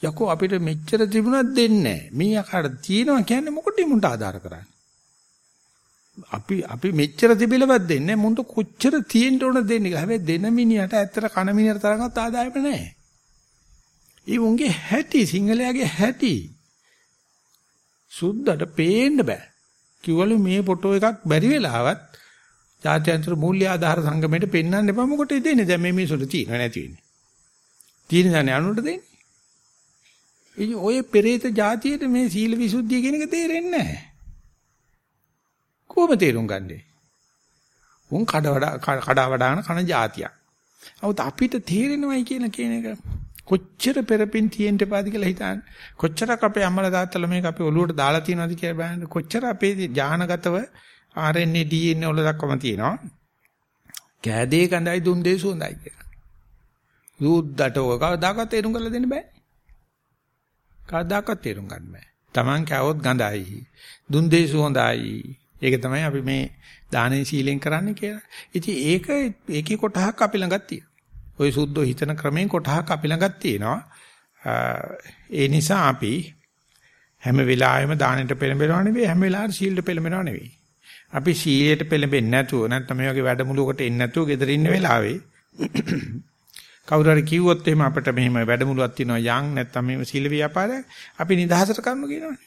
යකෝ අපිට මෙච්චර තිබුණත් දෙන්නේ නැහැ. මේ යකාට තියෙනවා කියන්නේ මොකටද මුන්ට ආධාර කරන්නේ? අපි අපි මෙච්චර තිබිලවත් දෙන්නේ මුන්ට කොච්චර තියෙන්න ඕන දෙන්නේ. හැබැයි දෙන මිනිහට ඇත්තට කන මිනිහට තරම්වත් ආදායම නැහැ. ඒ උන්ගේ හැටි සිංහලයාගේ හැටි. සුද්දට පේන්න බෑ. කිව්වලු මේ ෆොටෝ එකක් බැරි වෙලාවත් ජාත්‍යන්තර මූල්‍ය ආධාර සංගමයට පෙන්වන්න එපා. මොකටද දෙන්නේ දැන් මේ මිනිසුන්ට තියෙනව නැති වෙන්නේ. තියෙන දන්නේ අනුන්ට දෙන්නේ. ඉතින් ඔය පෙරේත જાතියේට මේ සීල විසුද්ධිය කියන එක තේරෙන්නේ නැහැ. කොහොම තේරුම් ගන්නේ? උන් කඩ වඩා කඩා වඩාන කන જાතියක් අවුත් අපිට තේරෙනවයි කියන කියන එක කොච්චර පෙරපින් තියෙන්න එපාද කියලා හිතන්න. කොච්චරක් අපේ අම්මලා තාත්තලා මේක අපේ ඔළුවට දාලා තියෙනවද කියලා බලන්න. කොච්චර අපේ ඥානගතව RNA DNA වල දක්වම තියෙනවා. කෑදේ කඳයි දුන් දේ සුවඳයි කියලා. දුද්දට ඔය කවදාකවත් තේරුම් කරලා දෙන්න බෑ. කවදාකවත් තේරුම් ගන්න බෑ. Taman කෑවොත් ගඳයි. දුන් දේ සුවඳයි. ඒක තමයි අපි මේ දානේ සීලෙන් කරන්නේ කියලා. ඉතින් ඒක ඒකේ කොටහක් අපි ළඟත් තියෙනවා. ওই සුද්ධෝ හිතන ක්‍රමයෙන් කොටහක් අපි ළඟත් තියෙනවා. ඒ නිසා අපි හැම වෙලාවෙම දානෙට පෙළඹෙනව නෙවෙයි හැම වෙලාවෙම සීලෙට පෙළඹෙනව නෙවෙයි. අපි සීලයට පෙළඹෙන්නේ නැතුව නැත්නම් මේ වගේ වැඩමුළුවකට එන්නේ නැතුව ගෙදර ඉන්න වෙලාවේ කවුරු හරි කිව්වොත් එහෙම අපිට මෙහෙම වැඩමුළුවක් තියෙනවා යන් නැත්නම් මේ සීල ව්‍යාපාරය අපි නිදහසට කරමු කියනවනේ.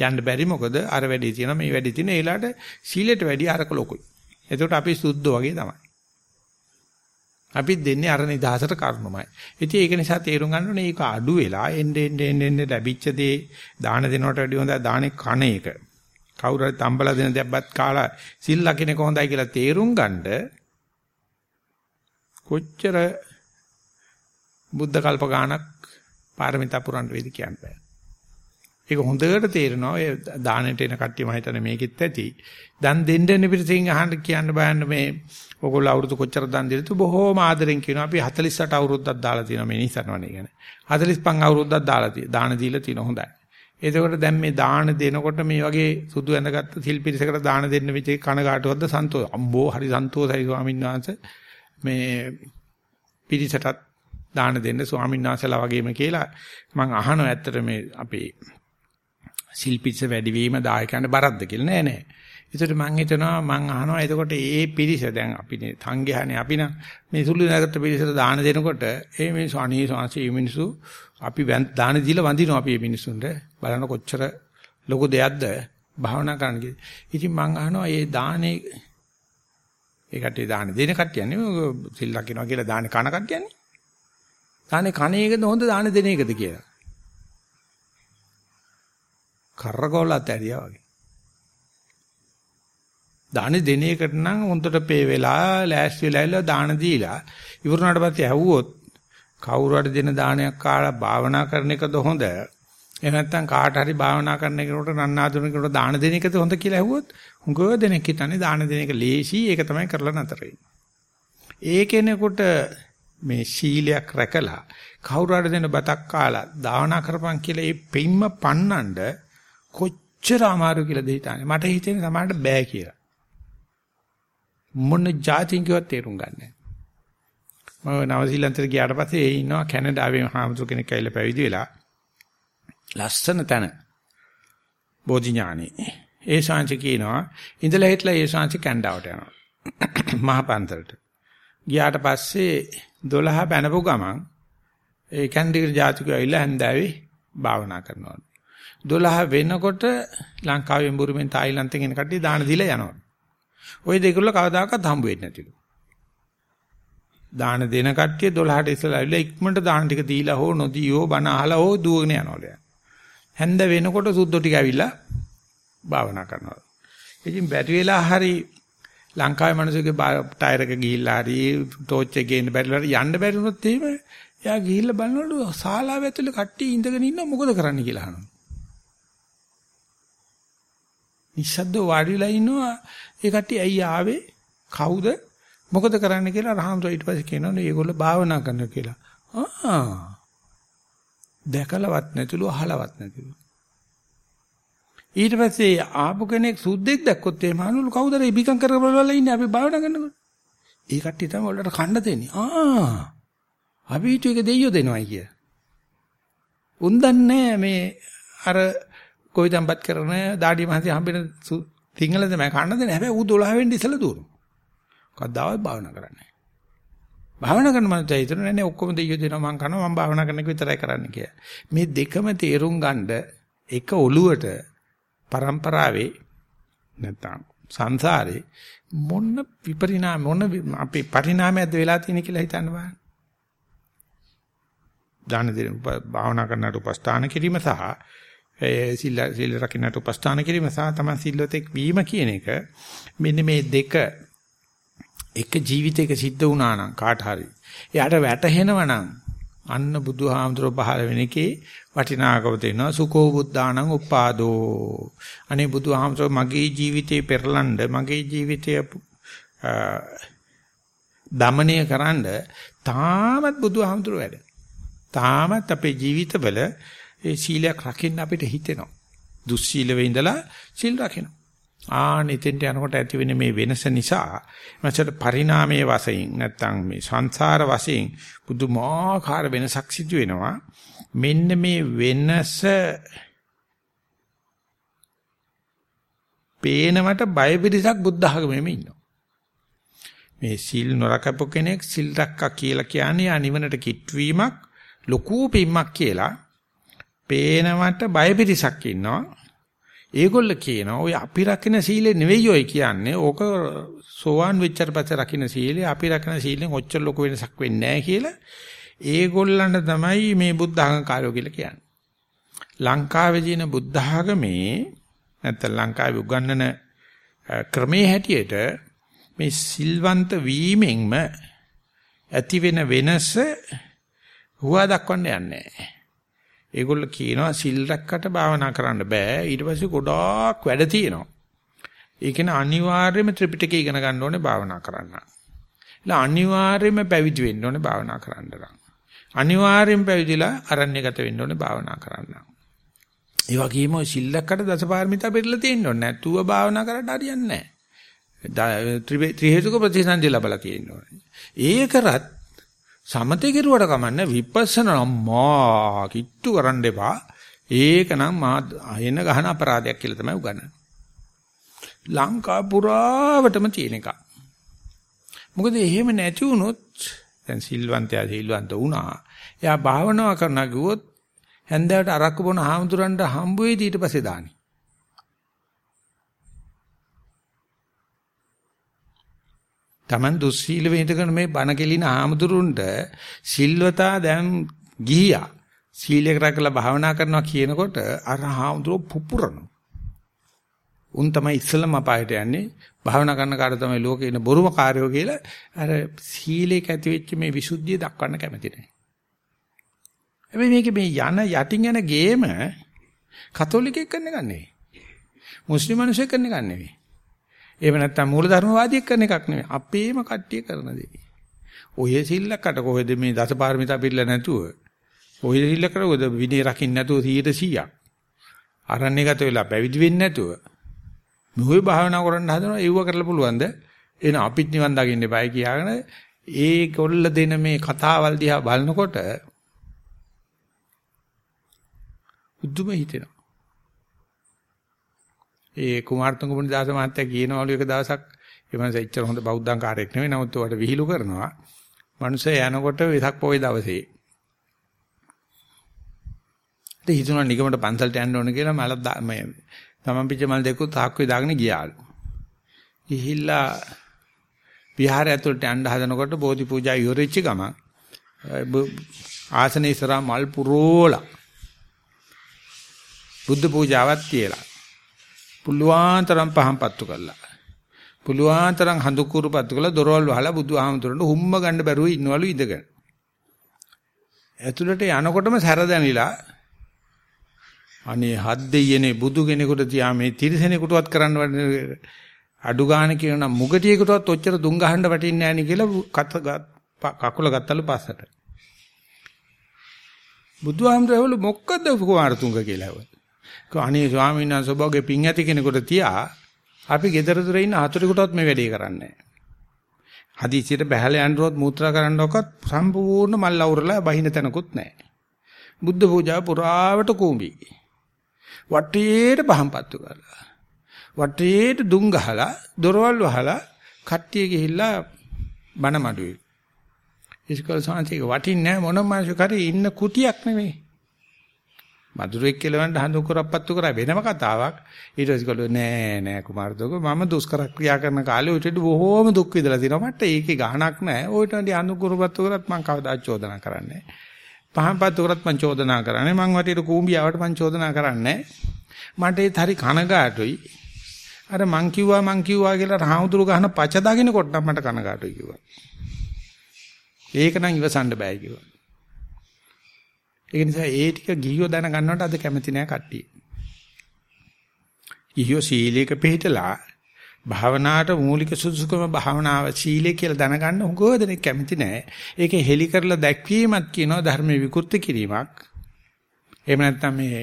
යන්න බැරි මොකද අර වැඩි තියෙනවා මේ වැඩි තියෙන ඒලාට සීලයට වැඩි අරක ලොකුයි. එතකොට අපි සුද්ධ වගේ තමයි. අපි දෙන්නේ අර නිදහසට කර්මමයි. ඉතින් ඒක නිසා තේරුම් ගන්න ඕනේ ඒක අඩු වෙලා එන්න එන්න එන්න ලැබිච්ච දේ දාන දෙනවට වැඩිය හොඳ දානේ කණ එක. කවුරු හරි තම්බලා දෙන දෙයක්වත් කාලා සිල් ලකිනේ කොහොඳයි කියලා තේරුම් ගන්නද කොච්චර බුද්ධ කල්ප ගානක් පාරමිතා පුරන්න වේද කියන්න බෑ. ඒක හොඳට තේරෙනවා ඔය දානෙට එන කට්ටිය මම හිතන්නේ මේකෙත් ඇති. දන් දෙන්න දෙන්න පිටින් අහන්න කියන්න බෑන්න මේ ඔයගොල්ලෝ අවුරුදු කොච්චර දන් දෙලද බොහෝම ආදරෙන් කියනවා අපි 48 අවුරුද්දක් දාලා තියෙනවා මේ නිසනවනේ කියන්නේ. 45 අවුරුද්දක් දාලා තියෙනවා. දාන දීලා තියෙනවා හොඳයි. එතකොට දැන් මේ දාන දෙනකොට මේ වගේ සුදු ඇඳගත්තු සිල් පිරිසකට දාන දෙන්න වෙච්ච කනගාටුවක්ද සන්තෝෂ අම්බෝ හරි සන්තෝෂයි ස්වාමීන් වහන්සේ මේ පිරිසටත් දාන දෙන්න ස්වාමීන් වහන්සේලා වගේම කියලා මම අහනවා ඇත්තට මේ අපේ සිල් පිරිස වැඩි වීම දායකයන්ට බරක්ද කියලා නෑ නෑ ඒකට මම හිතනවා මම අහනවා එතකොට ඒ පිරිස දැන් අපිනේ සංඝයානේ අපි නම් මේ සුළු නැගත්ත පිරිසට දාන දෙනකොට ඒ මිනිස්සු අනේ සංසී මිනිස්සු අපි දාන දීලා වඳිනවා අපි මේ මිනිස්සුන්ට බලන්න කොච්චර ලොකු දෙයක්ද භාවනා කරන්න කිව්වා. ඉතින් මම අහනවා මේ දානේ ඒ කට්ටිය දාන දෙන කට්ටියන්නේ සිල් ලකිනවා කියලා දාන කන කට්ටියන්නේ. දානේ කන එකද හොඳ දාන දෙන එකද කියලා. කරකවලත් ඇරියා වගේ. දාන දෙන එකට නම් හොඳට පේ වෙලා ලෑස්ති වෙලා ඉල දාන දීලා. ඉවරුනාට පස්සේ ඇහුවොත් කවුරු හරි දෙන දානයක් කාලා භාවනා කරන එකද හොඳ? එහෙම නැත්නම් කාට හරි භාවනා කරන කෙනෙකුට නන්නාඳුන කෙනෙකුට දාන දෙන එකද හොඳ කියලා ඇහුවොත් හුඟව දෙනෙක් හිතන්නේ දාන දෙන එක ලේසි ඒක තමයි කරලා නැතර ඒ කෙනෙකුට මේ ශීලයක් රැකලා කවුරු හරි දෙන බතක් කාලා භාවනා කරපන් කියලා ඒ පින්ම පන්නඳ කොච්චර අමාරු කියලාද හිතන්නේ මට හිතෙන්නේ සමහරට බෑ කියලා. මොන જાතින් කිව්වත් තේරුම් ගන්නෑ. මම නවසීලන්තට ගියාට පස්සේ ඒ ඉන්නවා කැනඩාවේ හාමුදුර කෙනෙක් ඇවිල්ලා පැවිදි වෙලා. ලස්සන තැන. බෝධි ඥානෙ. ඒ ශාංශ කියනවා ඉඳලා හිටලා ඒ ශාංශ කැන්ඩාවට යනවා. මහ පන්තරට. ගියාට පස්සේ 12 පැනපු ගමන් ඒ කැන්ඩිගර ජාතිකයෝ ඇවිල්ලා හැන්දෑවේ භාවනා කරනවා. 12 වෙනකොට ලංකාවෙන් බුරුමෙන් තායිලන්තෙන් එන කට්ටිය දාන දීලා යනවා. ওই දෙකල කවදාකවත් හම්බ වෙන්නේ නැතිලු. දාන දෙන කට්ටිය 12ට ඉස්සලා ඇවිල්ලා ඉක්මනට දාන ටික දීලා හෝ නොදී හෝ බණ අහලා හෝ දුවගෙන යනවලු. හැන්ද වෙනකොට සුද්ධෝ ටික ඇවිල්ලා භාවනා කරනවා. ඉතින් බැරි වෙලා හරි ලංකාවේ මිනිස්සුගේ ටයර් එක ගිහිල්ලා හරි ටෝච් එක ගේන්න බැරිලා යන්න බැරි වුණොත් එහෙම එයා ගිහිල්ලා බලනකොට ශාලාව ඇතුලේ කට්ටිය ඉඳගෙන ඉන්න මොකද කරන්න කියලා අහනවා. නිශ්ශබ්ද වාඩිලා ඉන්නවා ඒ කට්ටිය ඇයි ආවේ කවුද මොකද කරන්න කියලා රහම්සෝ ඊට පස්සේ කියනවනේ මේගොල්ලෝ භාවනා කරනවා කියලා. ආ දැකලවත් නැතුළු අහලවත් නැතුළු. ඊට පස්සේ ආපු කෙනෙක් සුද්දෙක් දැක්කොත් එහෙම අනුළු කවුද ඒ බිකම් කරගෙන ඉන්නේ අපි භාවනා කරනකොට. ඒ කට්ටිය තමයි වලට කන්න දෙන්නේ. ආ අපි ඊට එක දෙයියෝ දෙනවයි කිය. උන් දන්නේ මේ අර කොයිදම්පත් කරන දාඩිය මහන්සිය හම්බෙන සිංහල තමයි කන්න දෙන්නේ. හැබැයි ඌ 12 වෙනි ඉස්සලා දුවනවා. කවදාවත් භාවනා කරන්නේ භාවනා කරන මනුස්සය හිතන නෑ ඔක්කොම දෙයියෝ දෙනවා මං කරනවා මං භාවනා කරන එක විතරයි කරන්න කියලා. මේ දෙකම තේරුම් ගන්න එක ඔළුවට પરම්පරාවේ නැත්තම් සංසාරේ මොන විපරිණාම මොන අපේ පරිණාමයක්ද වෙලා තියෙන කියලා හිතන්න බෑ. දාන දෙන භාවනා කරනට උපස්ථාන කිරීම සහ සිල් සිල් රකින්නට උපස්ථාන කිරීම සහ තමයි සිල්වතෙක් වීම කියන එක මෙන්න මේ දෙක එක ජීවිතයක සිද්ධ වුණා නම් කාට හරි. එයාට වැටහෙනවා නම් අන්න බුදුහාමුදුර පහළ වෙන එකේ වටිනාකම තේනවා සුකෝ බුද්ධානං උපාදෝ. අනේ බුදුහාමුදුර මගේ ජීවිතේ පෙරලන්න මගේ ජීවිතය දමනය කරන්න තාමත් බුදුහාමුදුර වැඩ. තාමත් අපේ ජීවිතවල ඒ සීලයක් රකින්න අපිට හිතෙනවා. දුස්සීල වේ ඉඳලා සීල් රකින්න ආ නිතෙන්ට යනකොට ඇති වෙන මේ වෙනස නිසා මචට පරිණාමයේ වශයෙන් නැත්තම් මේ සංසාර වශයෙන් පුදුමාකාර වෙනසක් සිදු වෙනවා. මෙන්න මේ වෙනස පේනවට බය පිටසක් බුද්ධ ආගමෙම ඉන්නවා. මේ සිල් නොරකපු කෙනෙක් සිල් රැක්කා කියලා කියන්නේ අනිවනට කිට්වීමක් ලොකු පිම්මක් කියලා පේනවට බය පිටසක් ඉන්නවා ඒගොල්ල කියනවා ඔය අපි රකින්න සීලෙ නෙවෙයි ඔය කියන්නේ. ඕක සෝවාන් වෙච්චර පස්සේ රකින්න සීලෙ අපි රකින්න සීලෙන් ඔච්චර ලොකු වෙනසක් වෙන්නේ නැහැ කියලා. ඒගොල්ලන්ට තමයි මේ බුද්ධ අහංකාරය කියලා කියන්නේ. ලංකාවේ තියෙන බුද්ධ ආගමේ නැත්නම් ලංකාවේ උගන්වන ක්‍රමේ හැටියට මේ සිල්වන්ත වීමෙන්ම ඇති වෙන වෙනස හුවා දක්වන්න යන්නේ නැහැ. ඒගොල්ලෝ කියනවා සිල් රැක්කට භාවනා කරන්න බෑ. ඊට පස්සේ ගොඩාක් වැඩ තියෙනවා. ඒකන අනිවාර්යයෙන්ම ත්‍රිපිටකය ඉගෙන ගන්න ඕනේ භාවනා කරන්න. ලා අනිවාර්යයෙන්ම පැවිදි වෙන්න ඕනේ භාවනා කරන්න. අනිවාර්යයෙන්ම පැවිදිලා අරණ්‍යගත වෙන්න ඕනේ භාවනා කරන්න. ඒ වගේම ඔය සිල්ලක්කට දසපාරමිතා පෙරලා තියෙන්න ඕනේ. නැතුව භාවනා කරන්න හරියන්නේ නැහැ. ත්‍රි හේතුක ප්‍රතිසන්දි ලැබලා තියෙන්න ඕනේ. ඒ කරත් සමතේ කෙරුවට කමන්නේ විපස්සනා අම්මා කිට්ටු කරන්න එපා. ඒක නම් මා එන ගහන අපරාධයක් කියලා තමයි උගන්වන්නේ. ලංකා පුරාවටම තියෙන එක. මොකද එහෙම නැති වුණොත් දැන් සිල්වන්තයා සිල්වන්ත වුණා. එයා භාවනාව කරන ගියොත් හැන්දෑවට අරක්කු බොන හාමුදුරන්ට හම්බ වෙයි ඊට පස්සේ දානි. Taman දුස්සීල වේදකන මේ බණ කෙලින ආමතුරුන්ට සිල්වතා දැන් ගිහියා සීලයක් රැකලා භාවනා කරනවා කියනකොට අර ආමතුරු පුපුරන. උන් තමයි ඉස්සලම අපායට යන්නේ භාවනා කරන කාට තමයි ලෝකේ ඉන්න බොරුම කාර්යෝ කියලා අර සීලයක ඇති වෙච්ච මේ විසුද්ධිය දක්වන්න කැමති නැහැ. හැබැයි මේක මේ යන යටින් යන ගේම කතෝලිකෙක් කරන එක නෙවෙයි. මුස්ලිම් මිනිස්සු කරන එක නෙවෙයි. එහෙම නැත්නම් මූලධර්මවාදියෙක් කරන එකක් නෙමෙයි. අපේම කට්ටිය කරන දේ. ඔය සිල්ලකට කොහෙද මේ දසපාරමිතා පිළිලා නැතුව ඔය සිල්ලකට කොහෙද විනය රකින්න නැතුව 100%ක්. අරණ්‍යගත වෙලා පැවිදි වෙන්නේ නැතුව මොහොය භාවනා කරන්න හදනවා ඒව කරලා පුළුවන්ද? එන අපිත් නිවන් දකින්න බෑ කියාගෙන ඒ කොල්ල දෙන මේ කතාවල් දිහා බලනකොට උද්දුම හිතෙනවා. ඒ කුමාරතුංග මුනිදාස මහත්තයා කියනවලු එක දවසක් ඒ මනස එච්චර හොඳ බෞද්ධංකාරයක් නෙවෙයි නමුත් උවට විහිළු කරනවා. මනුස්සය යනකොට වෙසක් පොයේ දවසේ. ඉතින් හිතුණා නිකමට පන්සලට යන්න ඕන කියලා මල මේ තමන් පිට මල් දෙකක් තාක්කුවේ දාගෙන ගියාලු. ගිහිල්ලා විහාරය ඇතුළට යන්න හදනකොට බෝධි පූජා ඉවරෙච්ච ගමන් ආසනේ ඉස්සරහා මල් පුරෝලා බුද්ධ පූජාවක් තියලා පුළුවන් තරම් පහන් පත්තු කළා. පුළුවන් තරම් හඳු කුරු පත්තු කළා දොරවල් වහලා බුදුහාමුදුරන්ට හුම්ම ගන්න බැරුව ඉන්නවලු ඉඳගෙන. ඇතුළට යනකොටම සැර දැනිලා අනේ හත් දෙයියනේ බුදු කෙනෙකුට තියා මේ තිරිසනෙකුටවත් කරන්න වටින අඩු ගන්න කියනවා මුගටියෙකුටවත් ඔච්චර දුම් ගහන්න වටින්නේ නැහැ නේ කියලා කකුල ගත්තලු පස්සට. බුදුහාමරවල මොකද්ද කුමාරතුංග කියලා හවල. අනේ ස්වාමීන් වහන්සේ ඔබගේ පිං ඇති කෙනෙකුට තියා අපි gedara dura ඉන්න හතුරෙකුටවත් මේ වැඩේ කරන්නේ නැහැ. හදිසියට බහැලා යන්නවත් මූත්‍රා කරන්නවක්වත් සම්පූර්ණ මල් අවුරලා බහින තැනකුත් නැහැ. බුද්ධ පූජා පුරාවට කූඹි. වටේට බහම්පත්තු කරලා. වටේට දුම් ගහලා දොරවල් වහලා කට්ටිය ගිහිල්ලා බණ මඩුවේ. ඉස්කල් සාන්තික වටින්නේ මොනම මාසු කරේ ඉන්න කුටියක් නෙමෙයි. මధుරෙක් කෙලවන්න හඳු කරප්පත්තු කරා වෙනම කතාවක්. ඊට පස්සේ කළෝ නෑ නෑ කුමාරතුංග මම දුෂ්කර ක්‍රියා කරන කාලේ උටට බොහෝම දුක් විඳලා තිනවා. මට ඒකේ ගහනක් නෑ. ඔයිට වැඩි හඳු කරපත්තු කරත් මං කවදා චෝදනා කරන්නේ නෑ. පහන්පත් උරත් මං චෝදනා කරන්නේ මං වටේට කූඹියාවට මං චෝදනා කරන්නේ මට ඒත් හරි කනගාටුයි අර මං කිව්වා මං කිව්වා කියලා රහමුදුරු ගහන පච දකින්නකොට නම් මට කනගාටුයි කිව්වා ඒක නම් ඉවසන්න බෑ කිව්වා ඒක නිසා ඒ ටික ගිහියෝ දැන ගන්නවට අද කැමති නෑ කට්ටිය ගිහියෝ සීලයක පිළිතලා භාවනාවට මූලික සුදුසුකම භාවනාව සීලය කියලා දැනගන්න හුඟව දෙනෙක් කැමති නැහැ. ඒකේ හෙලි කරලා දැක්වීමක් කියනවා ධර්මයේ විකෘති කිරීමක්. එහෙම නැත්නම් මේ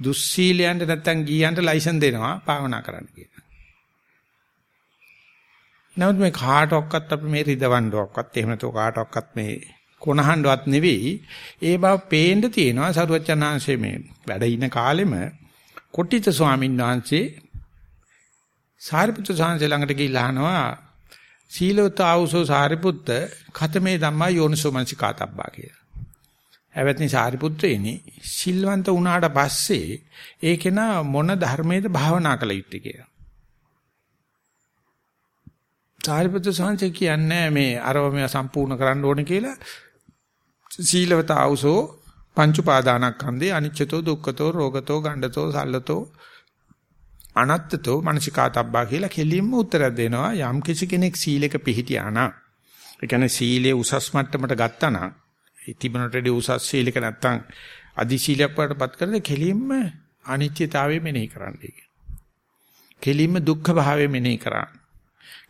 දුස්සීලයන්ට නැත්නම් ගියන්ට ලයිසන් දෙනවා භාවනා කරන්න කියලා. නමුත් මේ කාටවත් අපි මේ රිදවන්නවක්වත් එහෙම නැතුව කාටවත් මේ කොනහඬවත් නෙවෙයි ඒ බව පේන්න තියෙනවා සරුවචනාංශයේ මේ වැඩ ඉන කාලෙම කොටිත ස්වාමීන් වහන්සේ සාරිපුත්‍ර සාංශ ළඟට ගිහිල්ලා අහනවා සීලවත ආවුසෝ සාරිපුත්ත කතමේ ධම්මා යෝනිසෝ මනසිකාතබ්බා කියලා. එවත්නි සාරිපුත්‍රේනි සිල්වන්ත වුණාට පස්සේ ඒකේන මොන ධර්මයේද භාවනා කළ යුත්තේ කියලා. සාරිපුත්‍ර සාංශ කියන්නේ මේ අරව මේ සම්පූර්ණ කරන්න ඕනේ කියලා සීලවත ආවුසෝ පංච උපාදානස්කන්ධේ අනිච්චතෝ දුක්ඛතෝ රෝගතෝ ගණ්ඩතෝ සල්ලතෝ අනත්තතෝ මනසිකාතබ්බා කියලා කෙලින්ම උත්තරයක් දෙනවා. යම් කිසි කෙනෙක් සීලෙක පිළිහිටියා නම් ඒ කියන්නේ සීලයේ උසස් මට්ටමට ගත්තා නම් ඉතිබනටදී උසස් සීලක නැත්තම් අදි සීලයක් වඩටපත් කරද කෙලින්ම අනිත්‍යතාවය මෙනෙහි කරන්නයි කෙලින්ම දුක්ඛ භාවය මෙනෙහි කරා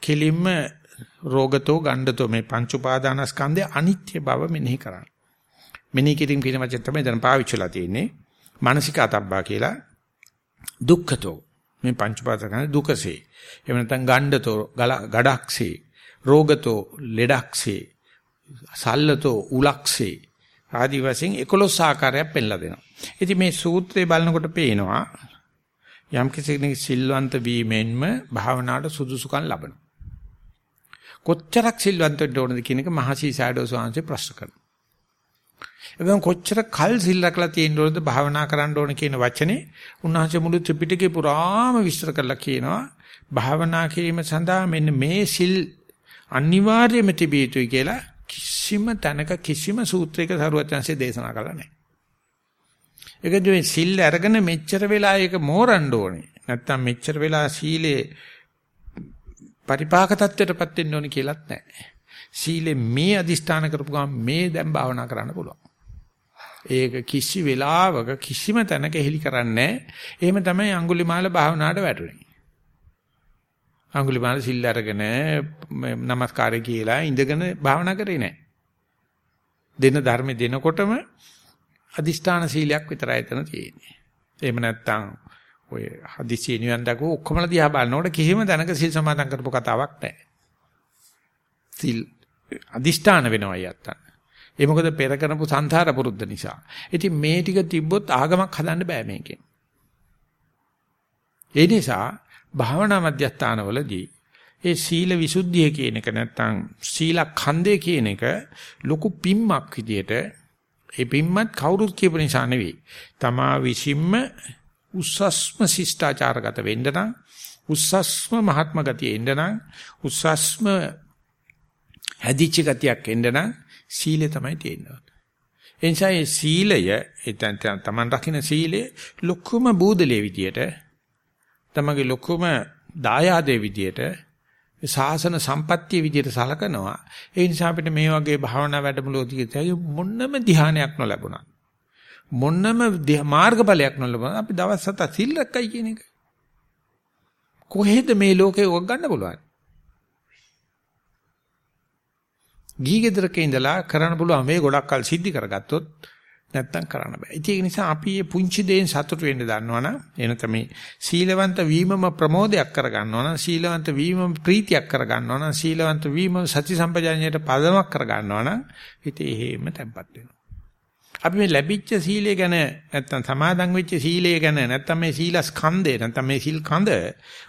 කෙලින්ම රෝගතෝ ගණ්ඩතෝ මේ පංච උපාදානස්කන්ධය අනිත්‍ය බව මෙනෙහි කරා මෙනෙහි කිරීම කියන වචන තමයි දැන් පාවිච්චිලා තියෙන්නේ. මානසිකාතබ්බා කියලා. දුක්ඛතෝ. මේ පංච පාදකන දුකසේ. එහෙම නැත්නම් ගණ්ඩතෝ ගඩක්සේ, රෝගතෝ ලෙඩක්සේ, සල්ලතෝ උලක්සේ. ආදි වශයෙන් 11 ආකාරයක් පෙන්ලා දෙනවා. ඉතින් මේ සූත්‍රය බලනකොට පේනවා යම් කෙනෙක් සිල්වන්ත වීමෙන්ම භාවනාවට සුදුසුකම් ලබනවා. කොච්චරක් සිල්වන්ත වෙන්න ඕනද කියන එක මහසී සයඩෝ ස්වාමීන් ප්‍රශ්න කරනවා. එබැවින් කොච්චර කල් සිල් රැකලා තියෙන්න ඕනද භාවනා කරන්න ඕන කියන වචනේ උන්වහන්සේ මුළු ත්‍රිපිටකේ පුරාම විස්තර කරලා කියනවා භාවනා කිරීම සඳහා මෙන්න මේ සිල් අනිවාර්යයෙන්ම තිබිය යුතුයි කියලා කිසිම තැනක කිසිම සූත්‍රයක සරුවත්‍යංශය දේශනා කළා නැහැ. ඒකද මේ සිල් අරගෙන මෙච්චර වෙලා ඒක මෝරන්න ඕනේ. නැත්තම් මෙච්චර වෙලා සීලේ පරිපාක තත්ත්වයටපත් වෙන්න ඕනේ කියලාත් නැහැ. සීලේ මේ අදිෂ්ඨාන කරපු ගමන් මේ දැන් භාවනා කරන්න පුළුවන්. ඒක කිසි වෙලාවක කිසිම තැනක එහෙලි කරන්නේ එහෙම තමයි අඟුලිමාල භාවනාවට වැටුනේ. අඟුලිමාල සිල් අරගෙන নমස්කාරය කියලා ඉඳගෙන භාවනා කරේ නැහැ. දෙන ධර්ම දෙනකොටම අදිෂ්ඨාන සීලයක් විතරයි එතන තියෙන්නේ. එහෙම නැත්නම් ඔය හදිසිය නිවන් දකෝ ඔක්කොමලා දිහා බලනකොට කිසිම තැනක සිල් සමාදන් කරපු කතාවක් නැහැ. සිල් අදිෂ්ඨාන වෙනවා යත්තන්. ඒ මොකද පෙර කරපු සංසාර පුරුද්ද නිසා. ඉතින් මේ ටික තිබ්බොත් ආගමක් හදන්න බෑ මේකෙන්. ඒ නිසා භාවනා මධ්‍යස්ථානවලදී ඒ සීල විසුද්ධිය කියන එක නැත්තම් සීල ඛණ්ඩය කියන එක ලොකු පිම්මක් විදියට ඒ පිම්මත් කවුරුත් කියපු නිසා නෙවෙයි. තමා විසින්ම උස්සස්ම ශිෂ්ටාචාරගත වෙන්න නම් උස්සස්ම මහත්ම ගතිය එන්න නම් උස්සස්ම හැදිච්ච ගතියක් එන්න නම් සීලය තමයි තියෙන්නේ. එනිසා මේ සීලය එතන තමන් රකින්න සීලය ලොකුම බූදලේ විදියට තමගේ ලොකුම දායාදේ විදියට ශාසන සම්පත්තිය විදියට සලකනවා. ඒ නිසා අපිට මේ වගේ භාවනා වැඩමුළුවකදී මොන්නම ධ්‍යානයක් නොලැබුණා. මොන්නම මාර්ගඵලයක් නොලැබුණා. අපි දවස් හත සිල් රැක්කයි කියන එක. කොහෙද මේ ලෝකේ ඔක් ගන්න පුළුවන්? ගීගෙදරක ඉඳලා කරන්න පුළුවන් මේ ගොඩක් කල් සිද්ධි කරගත්තොත් නැත්තම් කරන්න බෑ. ඒක නිසා අපි මේ පුංචි දේෙන් සතුට වෙන්න දන්නවනම් එනතම මේ සීලවන්ත වීමම ප්‍රමෝදයක් කරගන්නවනම් සීලවන්ත වීමම ප්‍රීතියක් කරගන්නවනම් සීලවන්ත වීම සති සම්පජාඤ්ඤයට පදමක් කරගන්නවනම් හිතේ එහෙම තැම්පත් වෙනවා. අපි මේ ලැබිච්ච සීලය ගැන නැත්තම් සමාදන් වෙච්ච සීලය ගැන නැත්තම් මේ සීලස්කන්ධය නැත්තම් මේ සිල් කඳ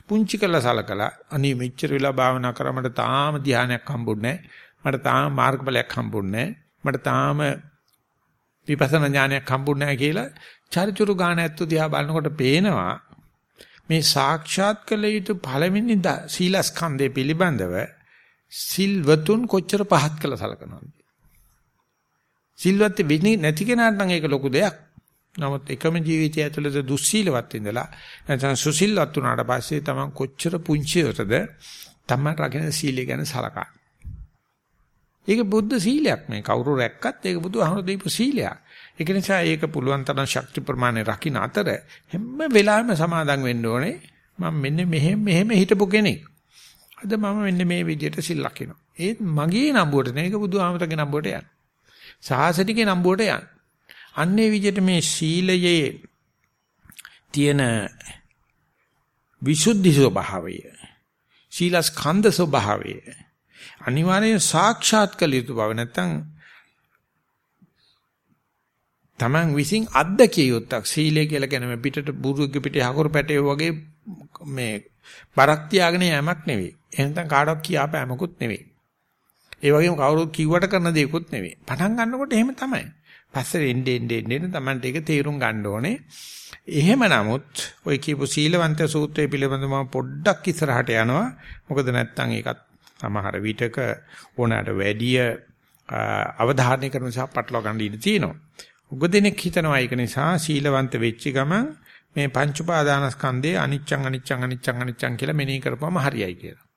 පුංචි කරලා සලකලා අනේ මෙච්චර වෙලා භාවනා කරා මට තාම ධානයක් හම්බුන්නේ මට තාම මාර්ගඵලයක් හම්බුන්නේ මට තාම විපස්සනා ඥානයක් හම්බුන්නේ නැහැ කියලා චරිචුරු ගාන ඇත්තු දිහා බලනකොට පේනවා මේ සාක්ෂාත් කළ යුතු පළවෙනි සීලස්කන්ධය පිළිබඳව සිල්වතුන් කොච්චර පහත් කළ සලකනවද? සිල්වත් වෙන්නේ නැති කෙනාට නම් ඒක ලොකු දෙයක්. නමුත් එකම ජීවිතය ඇතුළත දුස්සීලවත් ඉඳලා නැත්නම් සුසිල්වත් වුණාට පස්සේ තමන් කොච්චර පුංචියටද තමන් රකින්න සීලය ගැන සලකන්නේ. ඒක බුද්ධ සීලයක් මේ කවුරු රැක්කත් ඒක බුදුහමර දීපු සීලයක්. ඒක නිසා ඒක පුළුවන් තරම් ශක්ති ප්‍රමාණය රකින්න අතර හැම වෙලාවෙම සමාදන් වෙන්න ඕනේ. මම මෙන්න මෙහෙම මෙහෙම හිටපු කෙනෙක්. අද මම මෙන්න මේ විදිහට සිල් ලකිනවා. ඒත් මගේ නම්බුවට නෙවෙයි බුදුහාමරගේ නම්බුවට යන්නේ. සාසනිකේ නම්බුවට යන්නේ. අන්නේ විදිහට මේ සීලයේ තියෙන විසුද්ධි ස්වභාවය සීලස්කන්ධ ස්වභාවය අනිවාර්යෙන් සාක්ෂාත් කළ යුතු බව නැත්තම් Taman විසින් අත්දකිය යුත්තක් සීලය කියලා කියන මේ පිටට බුරුගේ පිටේ හකුරු පැටේ වගේ මේ බරක් තියාගෙන යෑමක් නෙවෙයි. එහෙනම් කාටවත් කියාපෑමකුත් නෙවෙයි. ඒ වගේම කවුරුත් කිව්වට කරන දේකුත් නෙවෙයි. පටන් ගන්නකොට එහෙම තමයි. පස්සේ එන්නේ එන්නේ එන්නේ Tamanට ඒක තේරුම් ගන්න ඕනේ. එහෙම නමුත් ওই කියපු සීලවන්ත සූත්‍රය පිළිබඳව මම පොඩ්ඩක් ඉස්සරහට යනවා. මොකද නැත්තම් ඒකත් සමහර විටක ඕනෑමට වැඩිය අවධාරණය කරන නිසා පටලවා ගන්න ඉඩ තියෙනවා. උගදෙනෙක් හිතනවා ඒක නිසා සීලවන්ත වෙච්ච ගමන් මේ පංච උපාදානස්කන්ධේ අනිච්චං අනිච්චං අනිච්චං අනිච්චං කියලා මෙනෙහි කරපුවම හරියයි කියලා.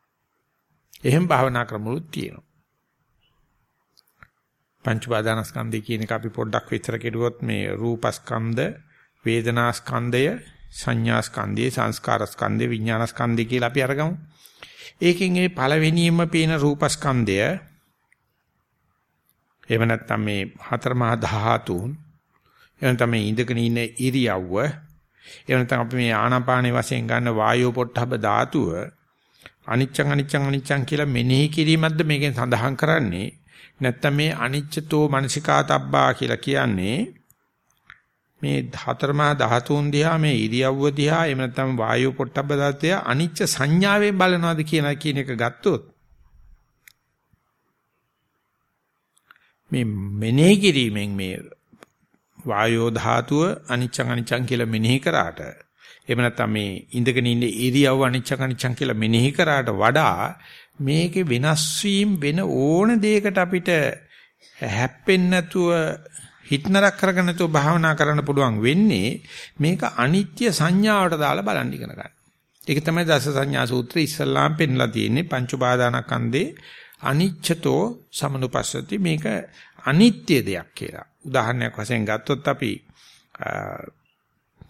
එහෙම භාවනා ක්‍රමවලුත් තියෙනවා. පංච උපාදානස්කන්ධය කියන එක අපි පොඩ්ඩක් විස්තර කෙරුවොත් මේ රූපස්කන්ධ, වේදනාස්කන්ධය, සංඥාස්කන්ධය, සංස්කාරස්කන්ධය, විඥානස්කන්ධය කියලා අපි අරගමු. ඒකෙන් ඒ පළවෙනියෙන්ම පේන රූපස්කන්ධය එහෙම නැත්නම් මේ හතර මහා ධාතුන් එහෙම තමයි ඉඳගෙන ඉන්න ඉරියව්ව එහෙම නැත්නම් අපි මේ ආනාපානේ වශයෙන් ගන්න වායෝ පොට්ටබ ධාතුව අනිච්චං අනිච්චං අනිච්චං කියලා මෙනෙහි කිරීමක්ද මේකෙන් සඳහන් කරන්නේ නැත්නම් මේ අනිච්චතෝ මනසිකාතබ්බා කියලා කියන්නේ මේ හතරමා ධාතුන් දිහා මේ ඉරියව්ව දිහා එහෙම නැත්නම් වායු පොට්ටබ්බ ධාතය අනිච්ච සංඥාවෙන් බලනවාද කියන කියන එක ගත්තොත් මේ මෙනෙහි කිරීමෙන් මේ වායෝ ධාතුව අනිච්චං අනිච්චං කියලා මෙනෙහි කරාට එහෙම නැත්නම් මේ ඉඳගෙන ඉන්න ඉරියව්ව අනිච්චං අනිච්චං කියලා මෙනෙහි කරාට වඩා මේකේ වෙනස් වීම වෙන ඕන දෙයකට අපිට හැප්පෙන්නේ නැතුව හිටනරක් කරගෙන නැතුව භාවනා කරන්න පුළුවන් වෙන්නේ මේක අනිත්‍ය සංඥාවට දාලා බලන් ඉගෙන ගන්න. ඒක තමයි දස සංඥා සූත්‍රය ඉස්සල්ලාම් පෙන්ලා තියෙන්නේ පංච උපාදානස්කන්ධේ අනිච්චතෝ සමනුපස්සති මේක අනිත්‍ය දෙයක් කියලා. උදාහරණයක් වශයෙන් ගත්තොත් අපි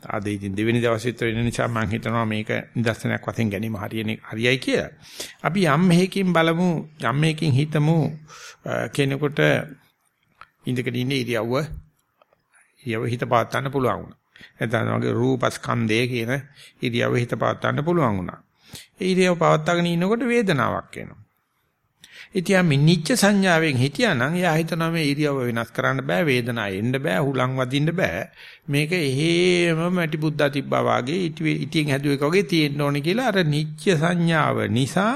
ආද ඉතින් දෙවෙනි දවසේ විතර වෙන නිසා මම හිතනවා මේක නිදර්ශනයක් වශයෙන් ගැනීම හරියන්නේ හරියයි කියලා. අපි යම් මෙහකින් බලමු යම් මෙහකින් හිතමු කෙනෙකුට ඉඳගෙන ඉන්න ඉරියව්ව ඉරියව්ව හිත පාත් ගන්න පුළුවන් වුණා. නැත්නම් වගේ රූපස්කන්ධය කියන ඉරියව්ව හිත පාත් ගන්න පුළුවන් වුණා. ඒ ඉරියව්ව පවත්වාගෙන ඉන්නකොට වේදනාවක් එනවා. ඉතින් මේ නිච්ච සංඥාවෙන් හිටියානම් එයා හිතනවා මේ ඉරියව්ව වෙනස් කරන්න බෑ වේදනාව එන්න බෑ හුලං වදින්න බෑ මේක එහෙම මැටි බුද්දා තිබ්බා වාගේ ඉටියෙන් හැදුව එක වගේ තියෙන්න ඕනේ කියලා අර නිච්ච සංඥාව නිසා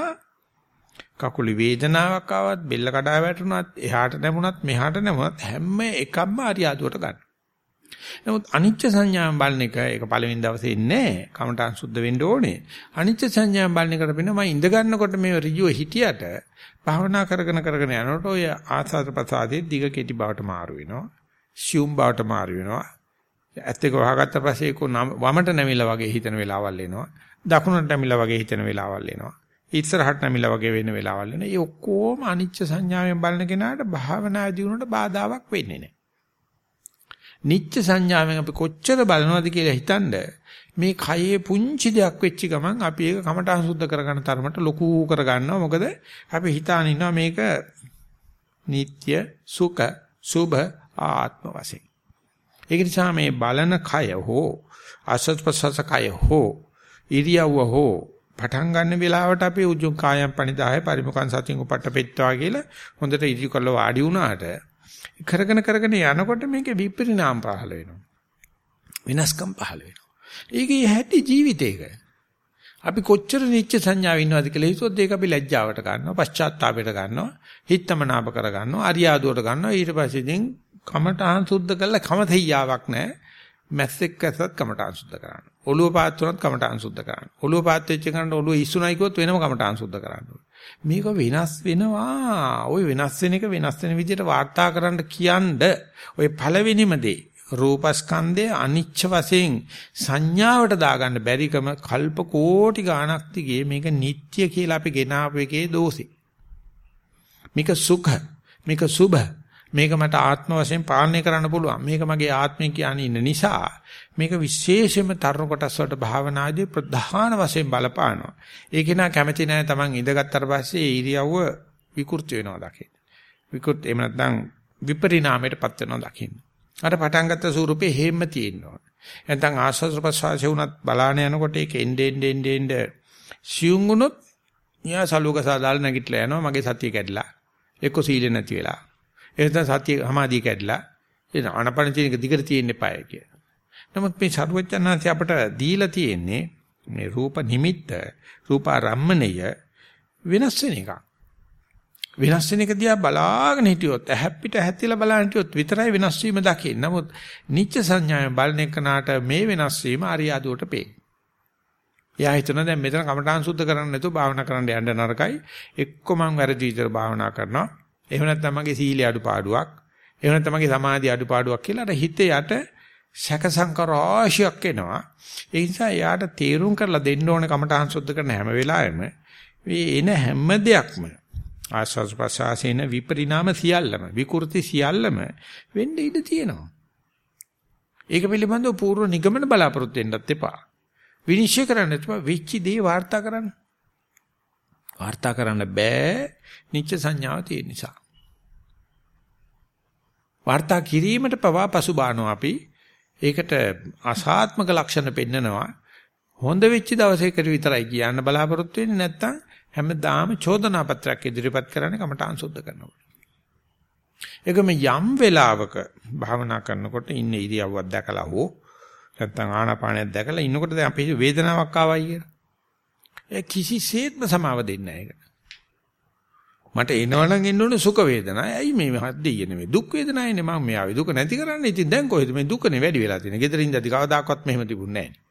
කකුලේ වේදනාවක් ආවත් බෙල්ල කඩා වැටුණත් එහාට නැමුණත් මෙහාට නැමුණත් හැම එකක්ම අරියාදුවට ගන්න. නමුත් අනිච්ච සංඥාන් බලන එක ඒක පළවෙනි දවසේ ඉන්නේ කමඨාන් සුද්ධ වෙන්න ඕනේ. අනිච්ච සංඥාන් බලන එකට වෙන මම ඉඳ ගන්නකොට මේ ඍජුව හිටියට භාවනා කරගෙන කරගෙන යනකොට ඔය ආසාද ප්‍රසාදයේ දිග කෙටි බවට මාරු වෙනවා. සියුම් බවට මාරු වෙනවා. ඇත්ත එක වහගත්ත පස්සේ කො වමට නැමිලා වගේ හිතන වෙලාවල් එනවා. දකුණට නැමිලා වගේ හිතන වෙලාවල් එනවා. ඉස්සරහට නැමිලා වගේ වෙන වෙලාවල් එනවා. ඒ ඔක්කොම අනිච්ච සංඥාවෙන් බලන කෙනාට භාවනා දියුණුවට බාධාවක් වෙන්නේ නැහැ. නිච්ච සංඥාවෙන් අපි කොච්චර බලනවද කියලා හිතනද මේ කයේ පුංචි දෙයක් වෙච්ච ගමන් අපි ඒක කමටහන් සුද්ධ කරගන්න තරමට ලොකු කරගන්නවා. මොකද අපි හිතාන ඉන්නවා මේක නিত্য සුඛ සුභ ආත්ම වශයෙන්. ඒක නිසා මේ බලන කය හෝ ආසත් ප්‍රසස කය හෝ ඉරියව්ව හෝ පටන් ගන්න වෙලාවට අපි උජුං කායම් පණිදාය පරිමුඛං සතින් උපට්ඨපෙත්වා කියලා හොඳට ඉරි කරලා වාඩි වුණාට කරගෙන කරගෙන යනකොට මේකේ විපරිණාම පහළ වෙනවා. විනාශකම් පහළ වෙනවා. ඒකේ හැටි ජීවිතේක. අපි කොච්චර නිච්ච සංඥාව ඉන්නවද කියලා හිතුවොත් ඒක අපි ලැජ්ජාවට ගන්නවා, පශ්චාත්තාපයට ගන්නවා, හිතමනාප කර ගන්නවා, අරියාදුවට ගන්නවා. ඊට පස්සේ ඉතින් කමටහන් සුද්ධ කරලා කමතෙයියාවක් නැහැ. මැස්සෙක් ඇසත් කමටහන් සුද්ධ කරන්න. ඔළුව පාත් වුණත් කමටහන් සුද්ධ කරන්න. ඔළුව පාත් වෙච්ච කෙනාට ඔළුව ඉස්සුණයි කිව්වොත් වෙනම කමටහන් සුද්ධ කරන්න. මේක වෙනස් වෙනවා. ওই වෙනස් වෙන එක වෙනස් වෙන විදිහට වාර්තා කරන්න කියනද ওই පළවෙනිම දේ රූපස්කන්ධය අනිච්ච වශයෙන් සංඥාවට දාගන්න බැරිකම කල්ප කෝටි ගාණක් තිගේ මේක නිට්ටය කියලා අපි ගෙනාවු එකේ දෝෂේ. මේක සුඛ මේක සුභ මේක මට ආත්ම වශයෙන් පාලනය කරන්න පුළුවන්. මේක මගේ ආත්මය කියන්නේ ඉන්න නිසා මේක විශේෂයෙන්ම තරුණ කොටස් වලට භාවනාදී ප්‍රධාන වශයෙන් බලපානවා. ඒක නා කැමති නැහැ Taman ඉඳගත්තර පස්සේ ඉරියව්ව විකෘති වෙනවා දකින්න. විකෘති එහෙම නැත්නම් විපරිණාමයටපත් වෙනවා දකින්න. අර පටන් ගත්ත ස්වරූපේ හේම්ම තියෙනවා. නැත්නම් ආස්වාද ප්‍රසවාසය වුණත් බලාන යනකොට ඒක එnde end end end සියුම් වුණොත් න්යා සලුවක සාදාල නැගිටලා යනවා මගේ සතිය කැඩලා. එක්ක සීල නැති වෙලා. එහෙනම් සතිය සමාධිය කැඩලා එන ආනපන තියෙන එක දිගට තියෙන්න එපායි කිය. නමුත් මේ සරුවචනාංශය අපට දීලා තියෙන්නේ මේ රූප නිමිත්ත රූපාරම්මණය වෙනස් වෙන එකක්. වෙනස් වෙන එක දිහා බලාගෙන හිටියොත් ඇහැප්පිට හැතිලා බලන හිටියොත් විතරයි වෙනස් වීම දකින්නේ. නමුත් නිච්ච සංඥාවෙන් බලන එකනට මේ වෙනස් වීම අරියාදුවට පේන. එයා හිතනවා දැන් මෙතන කමඨාන් සුද්ධ කරන්න නැතුව භාවනා කරන්න යන්න නරකයි. එක්ක මං වැරදි විදිහට භාවනා කරනවා. එහෙම නැත්නම් මගේ සීලේ අඩුපාඩුවක්. එහෙම නැත්නම් මගේ සමාධි අඩුපාඩුවක් කියලා අර හිතේ යට සැක සංකරාශියක් එනවා. ඒ නිසා යාට තීරුම් කරලා දෙන්න ඕන කමටහන් සුද්ධ කරන හැම වෙලාවෙම මේ එන හැම දෙයක්ම ආස්වාස් ප්‍රසාසේන විපරිණාම සියල්ලම විකෘති සියල්ලම වෙන්න ඉඩ තියෙනවා. ඒක පිළිබඳව පූර්ව නිගමන බලාපොරොත්තු වෙන්නත් එපා. විනිශ්චය කරන්න එපා වෙච්ච දේ වාර්තා කරන්න. වාර්තා කරන්න බෑ නිච්ච සංඥාව තියෙන නිසා. වාර්තා කිරීමට පවා පසුබානවා අපි. ඒකට අසාත්මක ලක්ෂණ පෙන්නනවා. හොඳ වෙච්ච දවසේකට විතරයි කියන්න බලාපොරොත්තු වෙන්නේ නැත්නම් හැමදාම චෝදනා පත්‍රයක් ඉදිරිපත් කරන්නේ කමඨාන් සුද්ධ කරනකොට. ඒකම යම් වෙලාවක භාවනා කරනකොට ඉන්න ඉරියව්වක් දැකලා හෝ නැත්නම් ආනාපානයක් දැකලා ඉන්නකොට දැන් අපේ වේදනාවක් ආවයි කියලා. ඒ කිසිසේත්ම සමාව දෙන්නේ නැහැ ඒක. මට එනවනම් එන්න ඕනේ සුඛ වේදනා. ඇයි මේ හද්දිය නෙමෙයි දුක් වේදනායිනේ මම මේ ආවේ දුක නැති කරන්නේ. ඉතින් දැන් කොහෙද මේ දුකනේ වැඩි වෙලා තියෙන්නේ. ගෙදරින් ඉඳි කවදාකවත් මෙහෙම තිබුණේ නැහැ.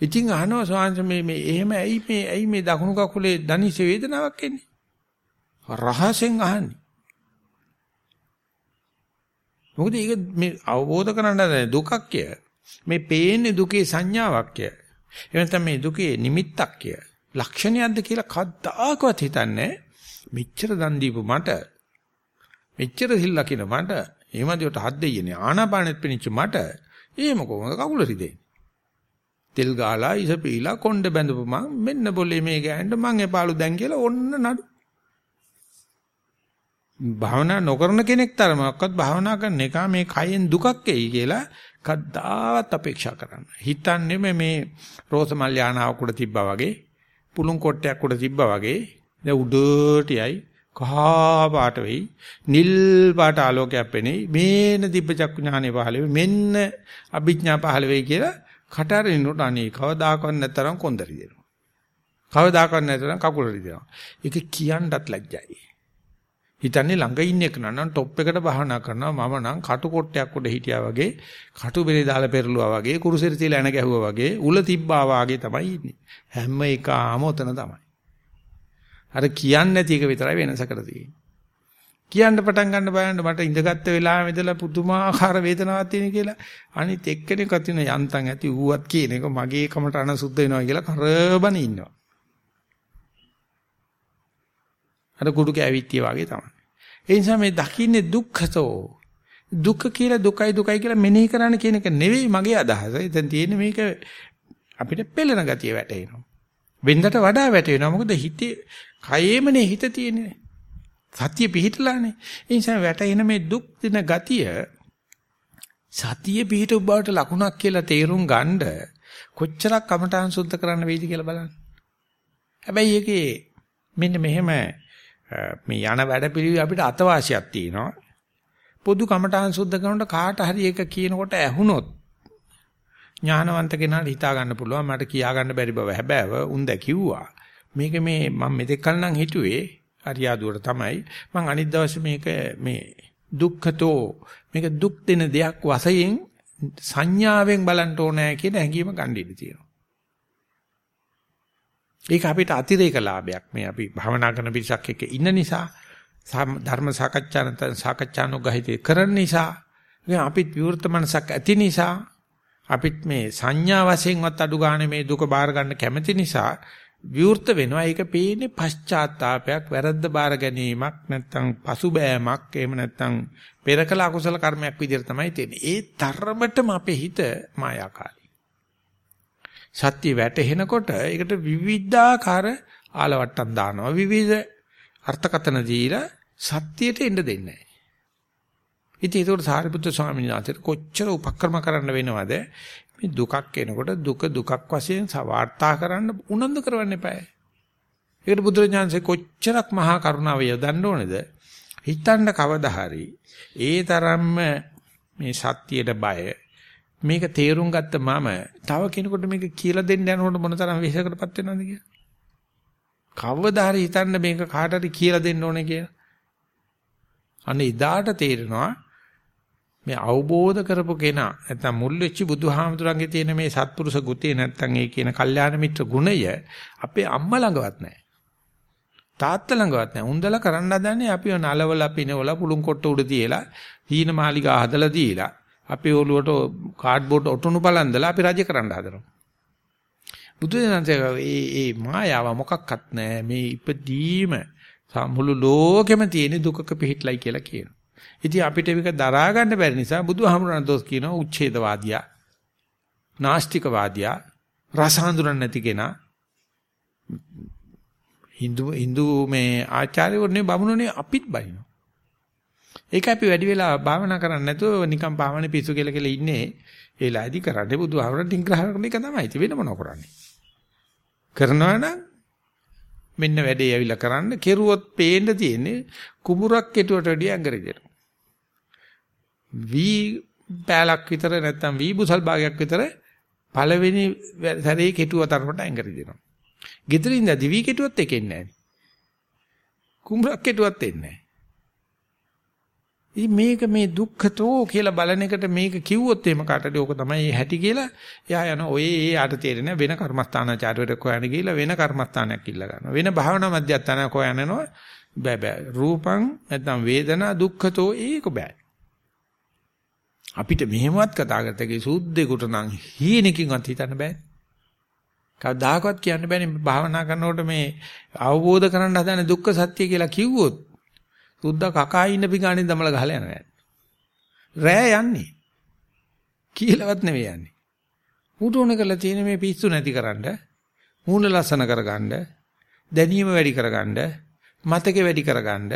ඉතින් අහනවා සෝංශ මේ මේ එහෙම ඇයි මේ ඇයි මේ දකුණු කකුලේ දනිස වේදනාවක් එන්නේ? රහසෙන් අහන්නේ. මොකද ඒක මේ අවබෝධ කරගන්න දුකක් කිය. මේ පේන්නේ දුකේ සංඥාවක් කිය. එහෙනම් මේ දුකේ නිමිත්තක් කිය. ලක්ෂණයක්ද කියලා කද්දාකවත් හිතන්නේ මෙච්චර දන් දීපු මට මෙච්චර සිල් ලකින මට එහෙමදිවට හත් දෙයියනේ. ආනාපානෙත් පිනිච්ච මට එහෙම කොහොමද කකුල රිදෙන්නේ? තෙල් ගාලා ඉස පීලා කොණ්ඩ බැඳපු මං මෙන්න બોලේ මේ ගෑනට මං එපාලු දැන් කියලා ඔන්න නඩු. භාවනා නොකරන කෙනෙක් තරමක්වත් භාවනා කරන එක මේ කයෙන් දුකක් එයි කියලා කද්දාවත් අපේක්ෂා කරන්න. හිතන්නේ මේ රෝස මල් යානාවක් උඩ තිබ්බා වගේ, පුළුන් කොටයක් උඩ තිබ්බා වගේ, දැන් උඩට යයි කහා පාට වෙයි. නිල් පාට ආලෝකයක් පෙනෙයි මේන දිබ්බ චක්කු ඥානෙ පහළ වෙයි. මෙන්න අභිඥා පහළ වෙයි කියලා කටහරිනුට අනේ කවදාකවත් නැතරම් කොන්දරි දෙනවා. කවදාකවත් නැතරම් කකුල රිදෙනවා ඒක කියන්නත් ලැජ්ජයි. හිතන්නේ ළඟ ඉන්න එක නම් টොප් එකට බහනා කරනවා. මම නම් කටු කොට්ටයක් උඩ හිටියා වගේ කටු බෙලේ දාලා පෙරළුවා වගේ කුරුසෙට තියලා එන ගැහුවා වගේ උල තිබ්බා වගේ තමයි ඉන්නේ. හැම එකම ඔතන තමයි. අර කියන්නේ නැති එක විතරයි වෙනසකට තියෙන්නේ. කියන්න පටන් ගන්න බලන්න මට ඉඳගත්ත වෙලාවෙ ඉඳලා පුදුමාකාර වේදනාවක් තියෙන කියලා අනිත් එක්කෙනෙක් අතින යන්තම් ඇති ඌවත් කියන එක මගේ කමට අනසුද්ධ වෙනවා කියලා කරබන ඉන්නවා. අර කුඩු කැවිත්තිය වගේ තමයි. ඒ නිසා මේ දකින්නේ දුක්ඛතෝ දුක්ඛ කියලා දුකයි දුකයි කියලා මෙනෙහි කරන්න කියන එක නෙවෙයි මගේ අදහස. එතෙන් තියෙන්නේ මේක අපිට පෙළෙන ගතිය වැටෙනවා. වෙන්දට වඩා වැටෙනවා. මොකද හිතේ කයේමනේ හිත තියෙන්නේ. සතිය පිහිටලානේ. ඒ නිසා වැටෙන මේ දුක් දින ගතිය සතිය පිහිට බවට ලකුණක් කියලා තේරුම් ගන්න කොච්චරක් කමඨාන් සුද්ධ කරන්න වෙයිද කියලා බලන්න. හැබැයි ඒකේ මෙන්න මෙහෙම මේ යන වැඩ පිළිවි අපිට අතවාසියක් තියෙනවා. පොදු කමඨාන් සුද්ධ කරනකොට කාට හරි ඒක කියනකොට ඇහුනොත් ඥානවන්ත කෙනාට හිතා ගන්න පුළුවන් මට කියා ගන්න බැරි බව හැබෑව උන්ද කිව්වා. මේක මේ මම මෙතෙක් කල නම් හිතුවේ අරියාදුවට තමයි මම අනිත් දවසේ මේක මේ දුක්ඛතෝ මේක දුක් දෙන දෙයක් වශයෙන් සංඥාවෙන් බලන්න ඕනෑ කියන හැඟීම ගන්න ඉඩ තියෙනවා. ඒක අපිට අතිරේක ලාභයක් මේ අපි භවනා කරන පිරිසක් එක්ක ඉන්න නිසා ධර්ම සාකච්ඡා නැත්නම් සාකච්ඡානුගහිතේ කරන නිසා අපිත් විවෘත මනසක් ඇති නිසා අපිත් මේ සංඥා වශයෙන්වත් අඩු ගන්න මේ දුක බාර ගන්න කැමති නිසා විවෘත වෙනවා. ඒක පේන්නේ පශ්චාත්තාවයක්, වැරද්ද බාර ගැනීමක්, නැත්නම් පසුබෑමක්, එහෙම නැත්නම් පෙරකල අකුසල කර්මයක් විදිහට තමයි තියෙන්නේ. ඒ තරමටම අපේ හිත මායාකාරී. සත්‍ය වැටෙනකොට ඒකට විවිධාකාර ආලවට්ටම් දානවා. විවිධ අර්ථකතන දීලා සත්‍යයට එන්න දෙන්නේ නැහැ. ඉතින් ඒකට සාරිපුත්‍ර ස්වාමීන් වහන්සේට කොච්චර උපක්‍රම කරන්න වෙනවද? මේ දුකක් එනකොට දුක දුකක් වශයෙන් වාර්තා කරන්න උනන්දු කරවන්න එපායි. ඒකට බුදුරජාණන්සේ කොච්චරක් මහා කරුණාව යොදන්න ඕනේද? හිතන්න කවදා හරි ඒ තරම්ම මේ සත්‍යයට බය මේක තේරුම් ගත්ත මම තව කෙනෙකුට මේක කියලා දෙන්න යනකොට මොන තරම් වෙහෙසකටපත් වෙනවද කියලා. කවදා හරි හිතන්න මේක කාට හරි කියලා දෙන්න ඕනේ කියලා. අන්න ඉදාට තේරෙනවා මේ අවබෝධ කරපු කෙනා නැත්නම් මුල් වෙච්ච බුදුහාමුදුරන්ගේ තියෙන මේ සත්පුරුෂ ගුතිය නැත්නම් ඒ කියන කල්යාණ මිත්‍ර ගුණය අපේ අම්මා ළඟවත් නැහැ. තාත්තා ළඟවත් නැහැ. උන්දලා කරන්න හදන්නේ අපිව නලවලා පිනවලා පුළුන් කොට උඩ තියලා හීන මාලිගා හදලා දීලා අපේ ඔළුවට කාඩ්බෝඩ් ඔටුනු බලන්දලා අපි රජ කරන්න හදනවා. බුදුදහමේ ඒ ඒ මායාව මොකක්වත් නැහැ. මේ ඉපදීම මුළු ලෝකෙම තියෙන දුකක පිහිටලයි කියලා කියනවා. ඉතින් අපිට මේක දරා ගන්න බැරි නිසා බුදුහාමුදුරන් දොස් කියනවා උච්ඡේදවාදියා. නාස්තිකවාදියා රස හඳුනන්නේ නැති කෙනා. Hindu Hindu මේ ආචාර්යවරුනේ බමුණුනේ අපිත් බනිනවා. ඒක අපි වැඩි වෙලා භාවනා කරන්නේ නැතුව නිකන් භාවනේ පිස්සු කියලා කියලා ඉන්නේ. ඒ ලාදි කරන්නේ බුදුහාමුදුරන් ටින්ග්‍රහ කරන එක තමයි. ඉතින් වෙන මොනව කරන්නේ? කරනවා නම් මෙන්න වැඩේ ඇවිල්ලා කරන්න කෙරුවොත් පේන්න තියෙන්නේ කුඹුරක් කෙටුවට වැඩිය ඇඟරි දෙනවා. වී පෑලක් විතර නැත්තම් වී බුසල් භාගයක් විතර පළවෙනි සැරේ කෙටුව තරමට ඇඟරි දෙනවා. ගෙදරින් දැදි වී කෙටුවත් එකෙන්නේ නැහැ. කුඹරක් කෙටුවත් එන්නේ නැහැ. මේක මේ දුක්ඛතෝ කියලා බලන එකට මේක කිව්වොත් එහෙම කාටද ඕක තමයි හැටි කියලා එයා යන ඔය ඒ ආට තේරෙන වෙන කර්මස්ථානාචාර්යවරයෙක් හොයන්න ගිහිල්ලා වෙන කර්මස්ථානයක් ඉල්ල ගන්නවා වෙන භාවනා මධ්‍යස්ථානයක් හොයන්නනවා බෑ බෑ රූපං නැත්නම් වේදනා දුක්ඛතෝ ඒක බෑ අපිට මෙහෙමවත් කතා කරතකේ සූද්දේකට නම් හීනකින්වත් හිතන්න බෑ. කවදාකවත් කියන්න බෑනේ භාවනා කරනකොට මේ අවබෝධ කරගන්න හදන දුක්ඛ සත්‍ය කියලා කිව්වොත් සුද්දා කකා ඉන්න පිගානේ දමල ගහලා යනවා. රෑ යන්නේ. කියලාවත් නෙවෙයි යන්නේ. ඌට ඕන කරලා තියෙන මේ පිස්සු නැතිකරන්න, මූණ ලස්සන කරගන්න, දැනීම වැඩි කරගන්න, මතකේ වැඩි කරගන්න,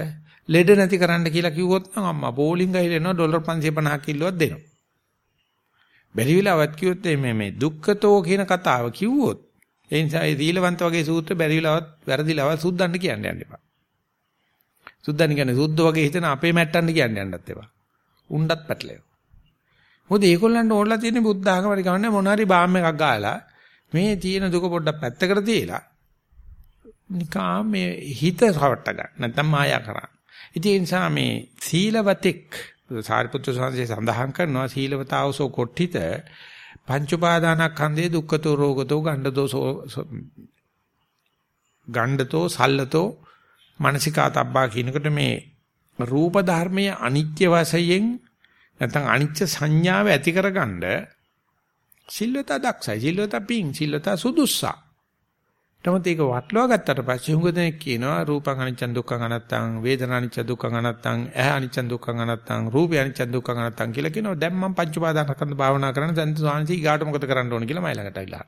ලෙඩ නැති කරන්න කියලා කිව්වොත් නම් අම්මා බෝලිං ගහලා එනවා ඩොලර් 550ක් කිල්ලුවක් දෙනවා. බැරි වෙලාවත් කිව්වොත් මේ මේ දුක්ඛතෝ කියන කතාව කිව්වොත් ඒ නිසා ඒ සීලවන්ත වගේ සූත්‍ර බැරිලවත් වැරදිලවත් සුද්ධන්න කියන්න යන්න එපා. සුද්ධන්න කියන්නේ සුද්ධ වගේ හිතන අපේ මැට්ටන්න කියන්න යන්නත් එපා. උණ්ඩත් පැටලෙව. මොකද ඒගොල්ලන්ට ඕනලා තියෙන බුද්ධ ආගමරි කවන්නේ මොන හරි බාම් එකක් ගාලා මේ තියෙන දුක පොඩ්ඩක් පැත්තකට තියලා නිකා මේ හිත රවට්ට ගන්න. නැත්නම් මායා කරා. ඉතින් ඒ නිසා මේ සීලවතෙක් සාරිපුත්‍ර සංසේ සඳහන් කරනවා සීලවතාවසෝ කොට්ටිත පංච උපාදානස්කන්ධේ දුක්ඛතෝ රෝගතෝ ගණ්ඩතෝ ගණ්ඩතෝ සල්ලතෝ මානසිකාතබ්බා කියනකොට මේ රූප ධර්මයේ අනිත්‍ය වශයෙන් නැත්නම් අනිත්‍ය සංඥාව ඇති කරගන්න සිල්වතා දක්ෂයි. සිල්වතා පිං සිල්වතා සුදුස්සා. නමුත් ඒක වටලවා ගත්තට පස්සේ හුඟ දෙනෙක් කියනවා රූපං අනිච්චං දුක්ඛං අනත්තං වේදනා අනිච්ච දුක්ඛං අනත්තං ඇහ අනිච්චං දුක්ඛං අනත්තං රූපය අනිච්චං දුක්ඛං අනත්තං කියලා කියනවා දැන් මම පංච උපාදානස්කන්ධ භාවනා කරන දැන් සාංශී ඊගාට මොකද කරන්න ඕන කියලා මයි ළඟට අවිලා.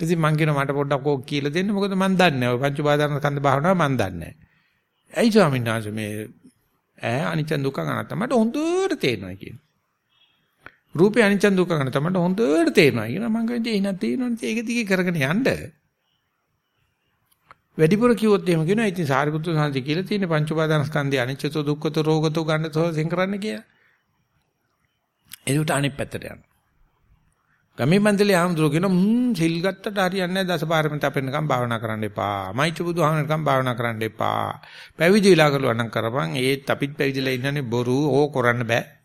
ඉතින් මං කියනවා මට පොඩ්ඩක් ඕක කියලා දෙන්න මොකද මන් දන්නේ නැහැ. පංච උපාදානස්කන්ධ භාවනාව මන් දන්නේ නැහැ. ඇයි ස්වාමීන් වහන්සේ මේ ඇහ අනිච්චං දුක්ඛං අනත්තං මට හොඳට තේරෙනවා කියනවා. රූපේ අනිච්ච දුක්ඛ ගන්න තමයි හොඳට තේරෙනවා. කියන මම කියන්නේ එහෙනම් තේරෙනවනේ ඒක දිගේ කරගෙන යන්න. වැඩිපුර කිව්වොත් එහෙම කියනවා ඉතින් සාරිපුත්‍ර සාන්ති කියලා තියෙන පංච උපාදානස්කන්ධය අනිච්චතෝ දුක්ඛතෝ රෝගතෝ ගන්නතෝ සෙන් කරන්න කියලා. එදුට අනිත් පැත්තට යනවා ගමේ මන්දලේ ආම්දුර කියන හ්ම් සිල් ගත්තට හරියන්නේ නැහැ. දසපාරමිතා පෙන්නකම් භාවනා කරන්න එපා. මයිච බුදුහාමනකම් භාවනා කරන්න එපා. පැවිදි වෙලා කළුවා නම් කරපන්. ඒත් අපිත් පැවිදිලා ඉන්නනේ බොරු. ඕක කරන්න බෑ.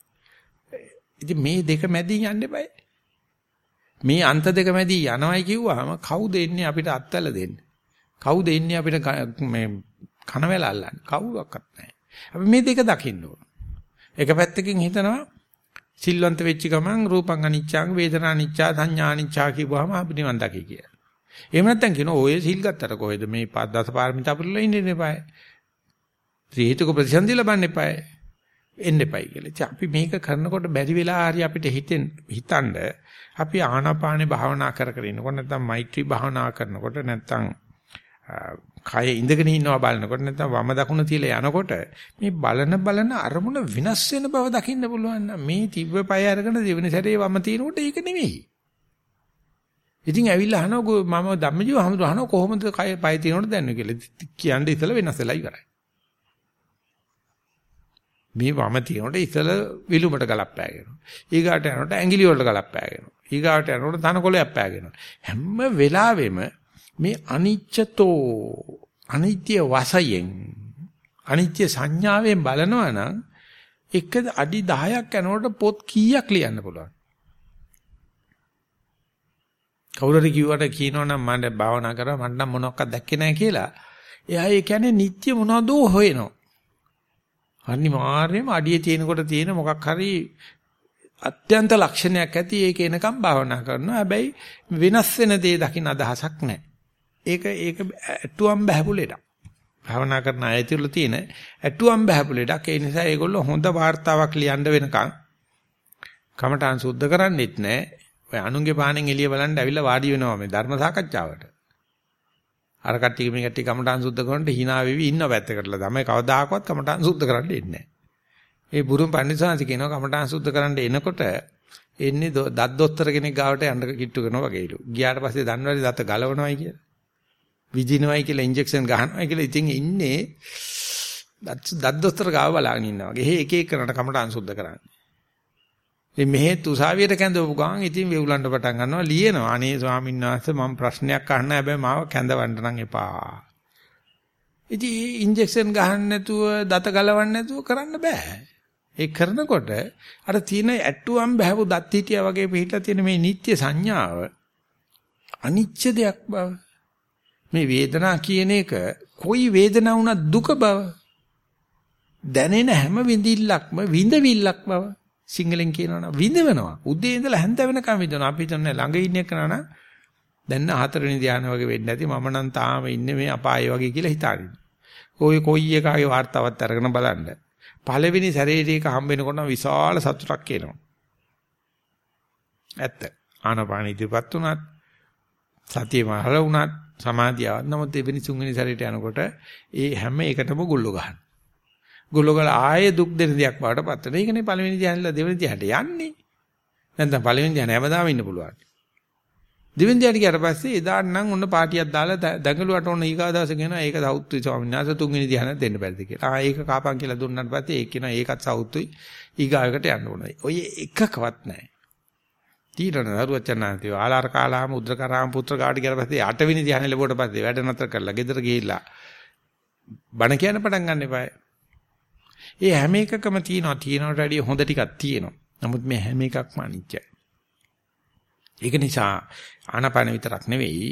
ඉතින් මේ දෙක මැදින් යන්න eBay. මේ අන්ත දෙක මැදි යනවයි කිව්වහම කවුද එන්නේ අපිට අත්වල දෙන්න? කවුද එන්නේ අපිට මේ කනවැල අල්ලන්න? කවුරක්වත් නැහැ. අපි මේ දෙක දකින්න ඕන. එක පැත්තකින් හිතනවා සිල්වන්ත වෙච්ච ගමන් රූපං අනිච්චං වේදනා අනිච්චා සංඥා අනිච්චා කියවහම අපි නිවන් දකි කියලා. එහෙම නැත්නම් කියනවා ඔය සිල් ගත්තට කොහෙද මේ දස පාරමිතා පුරලා ඉන්නේ එපායි. ත්‍රි හේතුක ප්‍රතිසන්දි ලබන්න එපායි. එන්න එපයි කියලා. ඉතින් අපි මේක කරනකොට බැරි වෙලා හරි අපිට හිතෙන් හිතනද අපි ආනාපානේ භාවනා කර කර ඉන්නකොට නැත්නම් මෛත්‍රී භාවනා කරනකොට නැත්නම් කය ඉඳගෙන ඉන්නවා බලනකොට නැත්නම් වම දකුණ තියලා යනකොට මේ බලන බලන අරමුණ විනාශ වෙන බව දකින්න පුළුවන් නම් මේ තිබ්බ පය අරගෙන දෙවෙනි සැරේ වම තිනකොට ඒක නෙවෙයි. ඉතින් ඇවිල්ලා අහනවා මම ධම්මජීව හමුදුර අහනවා කොහොමද කය පය තිනකොට දැනන්නේ කියලා. කියන්නේ ඉතල වෙනස් වෙලා ඉවරයි. මේ වම තියනකොට ඉතල විලුඹට ගලක් පෑගෙනවා. ඊගාට යනකොට ඇඟිලි වලට ගලක් පෑගෙනවා. ඊගාට යනකොට තනකොළයක් පෑගෙනවා. හැම වෙලාවෙම මේ අනිච්චතෝ අනිත්‍ය වශයෙන් අනිත්‍ය සංඥාවෙන් බලනවා නම් එක අඩි 10ක් යනකොට පොත් කීයක් ලියන්න පුළුවන්. කවුරුරි කිව්වට කියනවනම් මම භාවනා කරා මට නම් මොනවක්වත් දැක්කේ නැහැ කියලා. එයා ඒ කියන්නේ නිත්‍ය මොනවද හොයනවා. අනිවාර්යයෙන්ම අඩිය තියෙනකොට තියෙන මොකක් හරි අත්‍යන්ත ලක්ෂණයක් ඇති ඒක එනකම් භාවනා කරනවා. හැබැයි වෙනස් වෙන දේ දකින්න අදහසක් නැහැ. ඒක ඒක ඇටුවම් බහැපුලෙටක්. භාවනා කරන අය තුළ තියෙන ඇටුවම් බහැපුලෙටක්. ඒ නිසා ඒගොල්ලෝ හොඳ වார்த்தාවක් ලියන්න වෙනකම් කමඨාන් සුද්ධ කරන්නෙත් නැහැ. ඔය අනුන්ගේ පාණෙන් එළිය බලන්න ඇවිල්ලා වාඩි වෙනවා මේ ධර්ම සාකච්ඡාවට. අර කට්ටිය මේ කට්ටිය කමඨාන් සුද්ධ කරනට hina වෙවි ඉන්න පැත්තකටලා තමයි කවදාකවත් කමඨාන් සුද්ධ කරන්න එන්නේ නැහැ. ඒ බුරුම් පඬිස්සාංශ කියනවා කමඨාන් සුද්ධ කරන්න එනකොට එන්නේ දත් දොස්තර කෙනෙක් ගාවට යන්න කිට්ටු කරනවා වගේලු. ගියාට පස්සේ දන්නවද දත ගලවනවයි කියලා. විදිනවයි කියලා ඉන්ජෙක්ෂන් ගහනවයි කියලා ඉතින් ඉන්නේ දත් දොස්තර ගාව බලාගෙන ඉන්නවා වගේ. එක එක කරනට කමඨාන් සුද්ධ කරන්නේ. ඉතින් මෙහෙ උසාවියට කැඳවපු ගමන් ඉතින් වෙවුලන්න පටන් ගන්නවා ලියනවා. අනේ ස්වාමීන් වහන්සේ මම ප්‍රශ්නයක් අහන්න හැබැයි මාව කැඳවන්න නම් එපා. ඉතින් ඉන්ජෙක්ෂන් ගහන්න නැතුව දත ගලවන්න නැතුව කරන්න බෑ. ඒ කරනකොට අර තියෙන ඇට්ටුවම් බහැපු දත් හිටියා වගේ පිටලා තියෙන මේ නිත්‍ය සංඥාව අනිච්ච දෙයක් බව. මේ වේදනා කියන එක කොයි වේදනාව වුණත් දුක බව. දැනෙන හැම විඳිල්ලක්ම විඳවිල්ලක් බව. සිංහලෙන් කියනවනම් විඳවනවා. උදේ ඉඳලා හැන්ද වෙනකම් විඳවනවා. අපි හිතන්නේ ළඟ ඉන්න කෙනා නම් දැන් හතරවෙනි ධානය වගේ වෙන්නේ නැති මම නම් තාම ඉන්නේ මේ අපායේ වගේ කියලා හිතාගෙන. ඔය කොයි එකාගේ වார்த்தාවත් අරගෙන බලන්න. පළවෙනි ශරීරයක හම් වෙනකොට විශාල සතුටක් එනවා. ඇත්ත. ආනපාන ඉදිරිපත් උනත් සතිය මහල උනත් සමාධිය ආවත් නමුත් එවැනි තුන්වෙනි ශරීරයට යනකොට ඒ හැම එකටම ගුල්ල ගහනවා. ගොල්ලෝගල ආයේ දුක් දෙන දෙයක් බවට පත් වෙනවා. ඒකනේ පළවෙනි ධ්‍යානෙලා දෙවෙනි ධ්‍යානට යන්නේ. නැත්නම් පළවෙනි ධ්‍යාන හැමදාම ඉන්න පුළුවන්. දෙවෙනිදට ගියාට පස්සේ එදාට නම් ඔන්න පාටියක් දාලා දඟලුවට ඔන්න ඊගා දවසේ කියනවා ඒක සෞත්තුයි ස්වාමීන් වහන්සේ තුන්වෙනි ධ්‍යානෙ දෙන්න බැරිද කියලා. ආ ඒක කාපන් කියලා දුන්නාට පස්සේ ඒක කියනවා ඒකත් සෞත්තුයි ඊගාවකට යන්න ඕනයි. ඔය එකකවත් නැහැ. තීරණ දරුවචනාන්තිය ආලාර කාලාම උද්දකරාම පුත්‍ර කාට කියලා පස්සේ අටවෙනි ධ්‍යානෙ ලැබුවට පස්සේ වැඩ නතර කරලා ගෙදර ගිහිල්ලා බණ කියන්න පටන් ගන්න එපායි. ඒ හැම එකකම තියෙනවා තියෙනවට වැඩිය හොඳ ටිකක් තියෙනවා. නමුත් මේ හැම එකක්ම අනිත්‍යයි. ඒක නිසා ආනාපාන විතරක් නෙවෙයි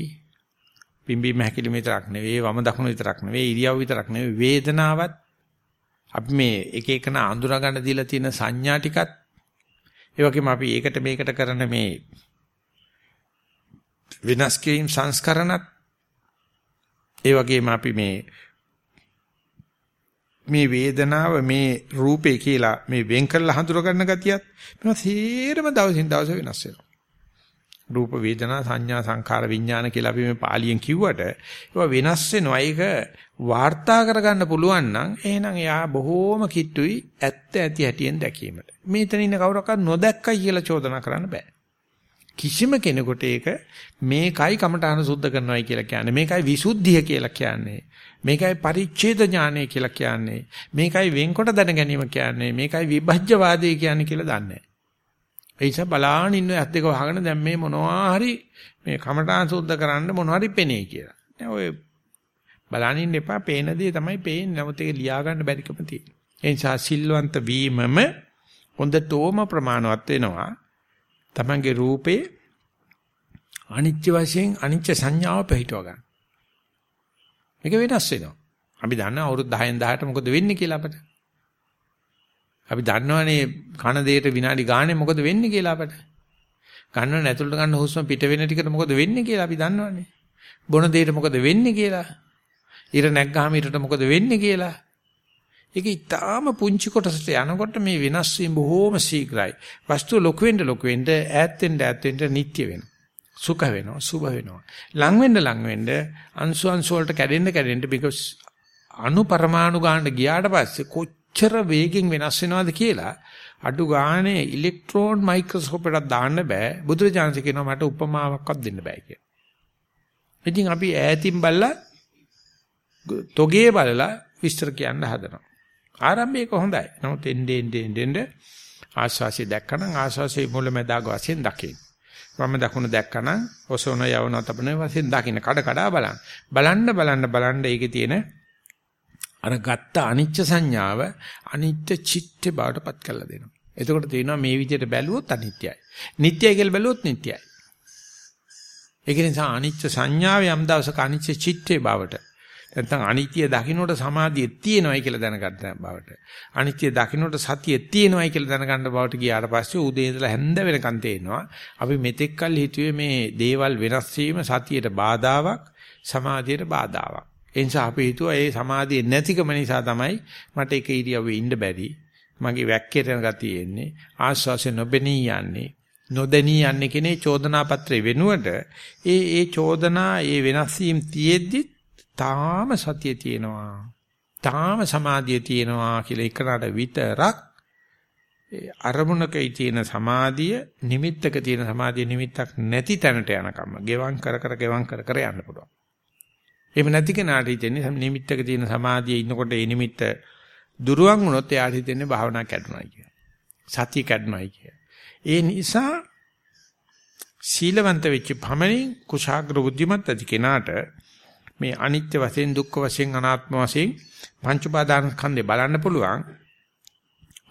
පිම්බීම හැකිලිම විතරක් නෙවෙයි වම දකුණු විතරක් නෙවෙයි ඉරියව් විතරක් නෙවෙයි වේදනාවත් අපි මේ එක එකන අඳුනා ගන්න දීලා තියෙන සංඥා ටිකත් ඒ වගේම අපි ඒකට මේකට කරන මේ විනාශ කිරීම සංස්කරණත් ඒ වගේම අපි මේ මේ වේදනාව මේ රූපේ කියලා මේ වෙන් කරලා හඳුර ගන්න ගතියත් මේවා සේරම දවසින් දවස වෙනස් වෙනවා. රූප වේදනා සංඥා සංඛාර විඥාන කියලා අපි මේ පාලියෙන් කිව්වට ඒවා වෙනස් වෙනවා. ඒක වාර්තා කරගන්න පුළුවන් නම් එහෙනම් එයා බොහෝම කිට්ටුයි ඇත්ත ඇති හැටියෙන් දැකීමට. මේතන ඉන්න කවුරක්වත් නොදැක්කයි කියලා චෝදනා කරන්න බෑ. කිසිම කෙනෙකුට ඒක මේකයි කමඨාන සුද්ධ කරනවායි කියලා කියන්නේ. මේකයි විසුද්ධිය කියලා කියන්නේ. මේකයි පරිච්ඡේද ඥානය කියලා කියන්නේ. මේකයි වෙන්කොට දැන ගැනීම කියන්නේ. මේකයි විභජ්‍යවාදය කියන්නේ කියලා දන්නේ ඒ නිසා බලාගෙන ඉන්න ඇත් දෙක වහගෙන දැන් මේ මොනවා හරි මේ කමඨාන් සුද්ධ කරන්න මොනවා හරි පෙනේ කියලා. දැන් ඔය බලාගෙන ඉන්න එපා පේන දේ තමයි පේන්නේ. නමුත් ඒක ලියා ගන්න බැරිකම තියෙනවා. ඒ නිසා සිල්වන්ත වීමම හොඳටම ප්‍රමාණවත් වෙනවා. තමන්ගේ රූපේ අනිත්‍ය වශයෙන් අනිත්‍ය සංඥාව පිළිටව ගන්න. මේක වෙනස් වෙනවා. අපි දන්නවා අවුරුදු 10න් 18 මොකද වෙන්නේ කියලා අපිට. අපි දන්නවනේ කන දෙයට විනාඩි ගානේ මොකද වෙන්නේ කියලා අපට. ගන්නව නැතුළට ගන්න හුස්ම පිට වෙන ටිකට මොකද වෙන්නේ කියලා අපි දන්නවනේ. බොන දෙයට මොකද වෙන්නේ කියලා. ඉර නැග්ගාම ඉරට මොකද වෙන්නේ කියලා. ඒක ඊටාම පුංචි කොටසට යනකොට මේ වෙනස් වීම බොහෝම ශීඝ්‍රයි. වස්තුව ලොකු වෙන්න ලොකු වෙන්න ඈත් වෙන්න ඈත් වෙන්න නිට්ටය වෙනවා. සුඛ වෙනවා, සුභ වෙනවා. ලං වෙන්න ලං වෙන්න අංශු අංශු වලට කැඩෙන්න කැඩෙන්න because අණු පරමාණු ගන්න ගියාට පස්සේ කොච්චර වේගෙන් වෙනස් වෙනවද කියලා අඩු ගානේ ඉලෙක්ට්‍රෝන මයික්‍රොස්කෝප් එකක් දාන්න බෑ. බුදුරජාණන් කියනවා මට උපමාවක්වත් දෙන්න බෑ කියලා. ඉතින් අපි ඈතින් බලලා තොගේ බලලා විස්තර කියන්න හදනවා. ආරම්භයක හොඳයි. නමුත් එන්නේ එන්නේ එන්නේ ආස්වාසිය දැක්කනම් ආස්වාසියේ මුලැමැදාග වශයෙන් දකින්න. වම දකුණ දැක්කනම් ඔසෝන යවන තපන වශයෙන් දකින්න කඩ කඩා බලන්න. බලන්න බලන්න බලන්න ඒකේ තියෙන අර ගත්ත අනිච්ච සංඥාව අනිත්‍ය චිත්තේ බවටපත් කරලා දෙනවා. එතකොට තේනවා මේ විදිහට බැලුවොත් අනිත්‍යයි. නිට්ටයයි කියලා බැලුවොත් නිට්ටයයි. ඒක නිසා අනිච්ච සංඥාව යම් දවසක අනිච්ච චිත්තේ බවට නැත්නම් අනිත්‍ය දකින්නට සමාධිය තියෙනවයි කියලා දැනගන්න බවට. අනිත්‍ය දකින්නට සතිය තියෙනවයි කියලා දැනගන්න බවට ගියාට පස්සේ උදේ ඉඳලා හැන්ද වෙනකන් තේනවා. අපි මෙතෙක් කල් හිතුවේ මේ දේවල් වෙනස් වීම සතියට බාධාවක්, සමාධියට බාධාවක්. ඒ නිසා අපි හිතුවා ඒ සමාධිය නැතිකම නිසා තමයි මට එක ඉරියව්වේ ඉන්න බැරි. මගේ වැක්කේටන ගතිය එන්නේ. ආස්වාසේ නොබෙනී යන්නේ. නොදෙනී යන්නේ කෙනේ චෝදනා පත්‍රේ වෙනුවට ඒ ඒ චෝදනා ඒ වෙනස් වීම තියෙද්දි තාම සතිය තියෙනවා. තාම සමාධිය තියෙනවා කියලා එකනට විතරක් අරමුණකයි තියෙන සමාධිය නිමිත්තක තියෙන සමාධිය නිමිත්තක් නැති තැනට යනකම් ගෙවම් කර කර ගෙවම් කර කර යන්න පුළුවන්. එහෙම නැති කෙනාට හිතෙන්නේ නිමිත්තක තියෙන සමාධිය ඉන්නකොට ඒ නිමිත්ත දුරවන් වුණොත් එයාට හිතෙන්නේ භාවනා කැඩුනයි කියලා. සතිය කැඩුනයි කියලා. ඒ නිසා සීලවන්ත වෙච්ච භමණින් කුශාග්‍ර බුද්ධිමත් ඇති කෙනාට මේ අනිත්‍ය වශයෙන් දුක්ඛ වශයෙන් අනාත්ම වශයෙන් පංච උපාදාන ස්කන්ධේ බලන්න පුළුවන්.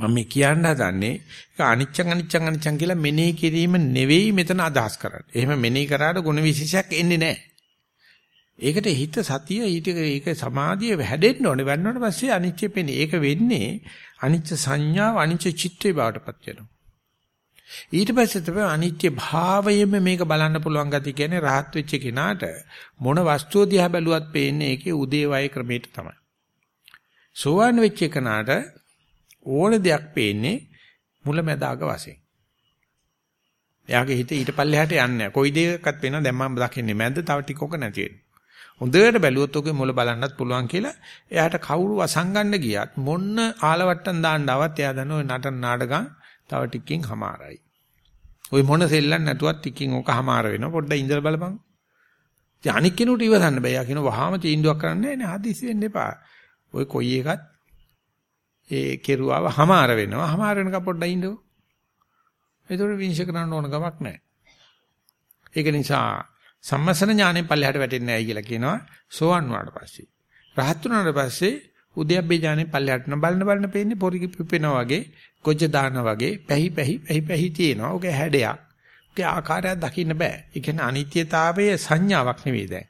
මම මේ කියන්න හදන්නේ ඒක අනිච්චං අනිච්චං අනිච්චං කියලා මෙනෙහි කිරීම නෙවෙයි මෙතන අදහස් කරන්නේ. එහෙම මෙනෙහි කරාට ගුණ විශේෂයක් එන්නේ නැහැ. ඒකට හිත සතිය ඊට ඒක සමාධිය හැදෙන්න ඕනේ. වන්නවට පස්සේ අනිච්ච පෙනේ. ඒක වෙන්නේ අනිච්ච සංඥාව අනිච්ච චිත්තේ බවටපත් වෙනවා. ඊට පස්සේ තමයි අනිත්‍ය භාවයෙන්ම මේක බලන්න පුළුවන් ගතිය කියන්නේ rahat වෙච්ච කෙනාට මොන වස්තුව දිහා බැලුවත් පේන්නේ ඒකේ උදේවය ක්‍රමයට තමයි. සෝවාන් වෙච්ච කෙනාට ඕන දෙයක් පේන්නේ මුලැමැදාග වශයෙන්. එයාගේ හිත ඊට පල්ලෙහාට යන්නේ නැහැ. කොයි දෙයකවත් වෙනවා දැන් මම දකින්නේ මැද්ද තව ටිකක නැති වෙනවා. හොඳට බැලුවොත් ඔගේ මුල බලන්නත් පුළුවන් කියලා එයාට කවුරු වසංගන්න ගියත් මොන්න ආලවට්ටම් දාන්න ආවත් එයා දන්නවා නටන නාටකම් තව ටිකකින් හමාරයි. ওই මොන සෙල්ලම් නැතුවත් ටිකින් ඕක හමාර වෙනවා. පොඩ්ඩක් ඉඳලා බලපන්. ඉතින් අනික් කෙනෙකුට ඉවසන්න බෑ. යා කියන වහාම තීන්දුවක් කරන්නේ නැහැ නේ. හදිසි වෙන්න එපා. ওই කොයි එකත් ඒ කෙරුවාව හමාර වෙනවා. හමාර වෙනකම් පොඩ්ඩක් ඉන්නකෝ. ඒතකොට විනිශ්චය කරන්න ඕන ගමක් නැහැ. ඒක නිසා සම්මසන ඥාණයෙන් පල්ලෙහාට වැටෙන්නේ නැහැ කියලා කියනවා සෝවන් වුණාට පස්සේ. රහත් වුණාට පස්සේ උද්‍යප්පේ ඥාණයෙන් පල්ලෙහාට යන බලන බලන පේන්නේ පොරි පිපෙනා වගේ, කොජ්ජ දානවා වගේ, පැහි පැහි පැහි පැහි තියෙනවා. ඔගේ හැඩයක්. ඔගේ ආකාරයක් දකින්න බෑ. ඒ කියන්නේ අනිත්‍යතාවයේ සංඥාවක් නෙවෙයි දැන්.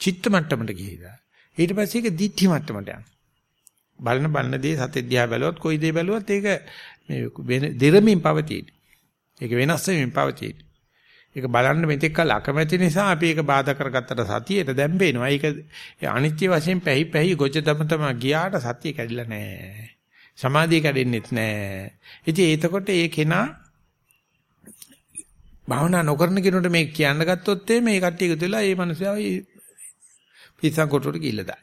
චිත්ත මට්ටමට ගිහිලා. ඊට පස්සේ ඒක දිට්ඨි මට්ටමට යනවා. බලන බලන දේ සත්‍ය දිහා බැලුවොත් කොයි දේ බැලුවත් ඒක මේ දෙරමින් පවතින. ඒක වෙනස් වෙමින් පවතින. ඒක බලන්න මෙතෙක් කල අකමැති නිසා අපි ඒක බාධා කරගත්තට සතියේට දැන් පේනවා. ඒක අනිත්‍ය වශයෙන් පැහි පැහි ගොජ තම තම ගියාට සතිය කැඩිලා නැහැ. සමාධිය කැඩෙන්නෙත් නැහැ. ඉතින් ඒතකොට ඒ කෙනා භාවනා නොකරන කෙනෙකුට මේ කියන්න ගත්තොත් මේ කට්ටිය එකතු වෙලා මේ මනුස්සයා පිස්සන් කොටුවට ගිහිල්ලා දාන.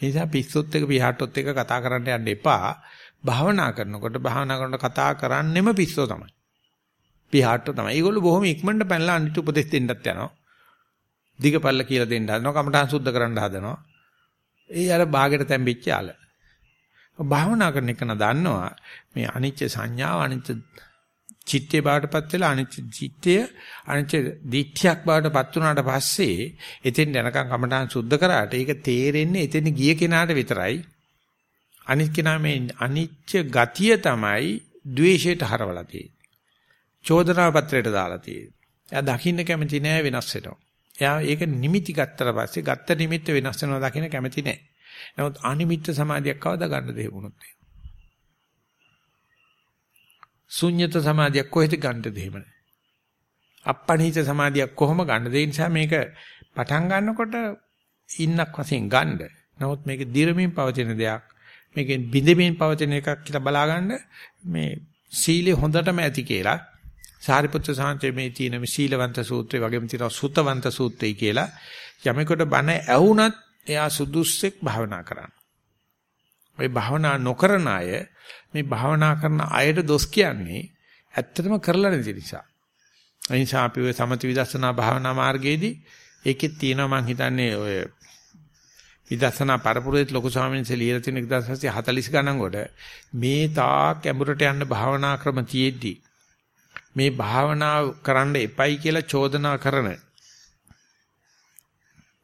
ඒ නිසා පිස්සොත් එක පියාටොත් එක කතා කරන්න යන්න එපා. භාවනා කරනකොට භාවනා කරනකොට කතා කරන්නෙම පිස්සෝ තමයි. පියාට තමයි. ඒගොල්ලෝ බොහොම ඉක්මනට පැනලා අනිත් උපදෙස් දෙන්නත් යනවා. දිගපල්ල කියලා දෙන්න හදනවා. කමඨාන් සුද්ධ කරන්න හදනවා. ඒ අර ਬਾගෙට තැම්පිච්ච ආල. භාවනා කරන එක දන්නවා මේ අනිච්ච සංඥාව අනිච්ච චිත්තේ බාටපත් වෙලා අනිච්ච චිත්තය අනිච්ච දිට්ඨියක් බාටපත් වුණාට පස්සේ එතෙන් යනකම් කමඨාන් සුද්ධ කරාට ඒක තේරෙන්නේ එතෙන් ගිය කෙනාට විතරයි අනිත් කෙනා මේ අනිච්ච ගතිය තමයි ද්වේෂයට හරවලා තියෙන්නේ චෝදනා පත්‍රයට දාලා තියෙන්නේ. එයා දකින්න කැමති නෑ වෙනස් වෙනවා. එයා ඒක නිමිති ගත්තට පස්සේ ගත්ත නිමිත්ත වෙනස් වෙනවා දකින්න කැමති නෑ. නමුත් අනිමිත්ත සමාධියක් කවදා ගන්න දෙහුණොත් ශුන්්‍යත සමාධියක් කොහෙද ගන්නද එහෙම නෑ. අප්පණීත සමාධියක් කොහොම ගන්නද ඒ නිසා මේක පටන් ගන්නකොට ඉන්නක් වශයෙන් ගන්න. නමුත් මේක දිරමින් පවතින දෙයක්. මේකෙන් බිඳෙමින් පවතින එකක් කියලා බලාගන්න මේ සීලය හොඳටම ඇති කියලා සාරිපුත්‍ර සාන්තේ මේ තියෙන මේ සීලවන්ත සූත්‍රය වගේම තියෙනවා සුතවන්ත සූත්‍රය කියලා යමෙකුට බණ ඇහුණත් එයා සුදුස්සෙක් භාවනා කරන්න. ওই භාවනා නොකරන අය මේ භාවනා කරන අයට දොස් කියන්නේ ඇත්තටම කරලා නැති නිසා. ඒ නිසා අපි ඔය සමති විදර්ශනා භාවනා මාර්ගයේදී ඒකෙත් තියෙනවා මම හිතන්නේ ඔය විදර්ශනා පරපුරේත් ලොකු ස්වාමීන් වහන්සේ ලියලා තියෙන 1940 ගණන් කොට මේ තාක් ඇඹුරට යන්න භාවනා ක්‍රම තියෙද්දි මේ භාවනා කරන්න එපයි කියලා චෝදනා කරන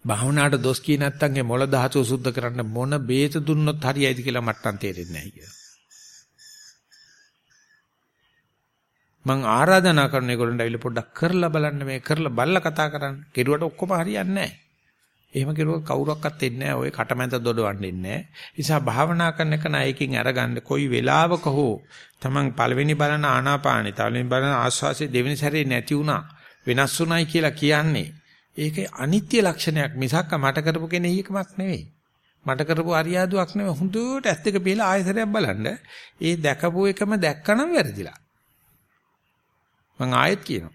භාවනාවට දොස් කිය නැත්තම් ඒ මොළ ධාතුව සුද්ධ කරන්න මොන බේත දුන්නොත් හරියයිද කියලා මට්ටම් තේරෙන්නේ නැහැ කියලා. මං ආරාධනා කරන ඒගොල්ලන්ට ඇවිල්ලා පොඩ්ඩක් කරලා බලන්න මේ කරලා බලලා කතා කරන්න. කෙරුවට ඔක්කොම හරියන්නේ නැහැ. එහෙම කෙරුවොත් කවුරක්වත් එන්නේ නැහැ. ඔය කටමැත දොඩවන්නේ නැහැ. නිසා භාවනා කරන එක නයකින් අරගන්න කොයි වෙලාවක හෝ තමන් පළවෙනි බලන ආනාපානෙ, පළවෙනි බලන ආස්වාසේ දෙවෙනි සැරේ නැති වුණා. වෙනස් වුණයි කියලා කියන්නේ ඒකේ අනිත්‍ය ලක්ෂණයක් මිසක් මට කරපු කෙනෙහිකමක් නෙවෙයි. මට කරපු අරියාදුවක් නෙවෙයි. හුදුට ඇස් දෙක පියලා ආයතරයක් බලන්න. ඒ දැකපු එකම දැක්කනම් වැරදිලා. මං ආයෙත් කියනවා.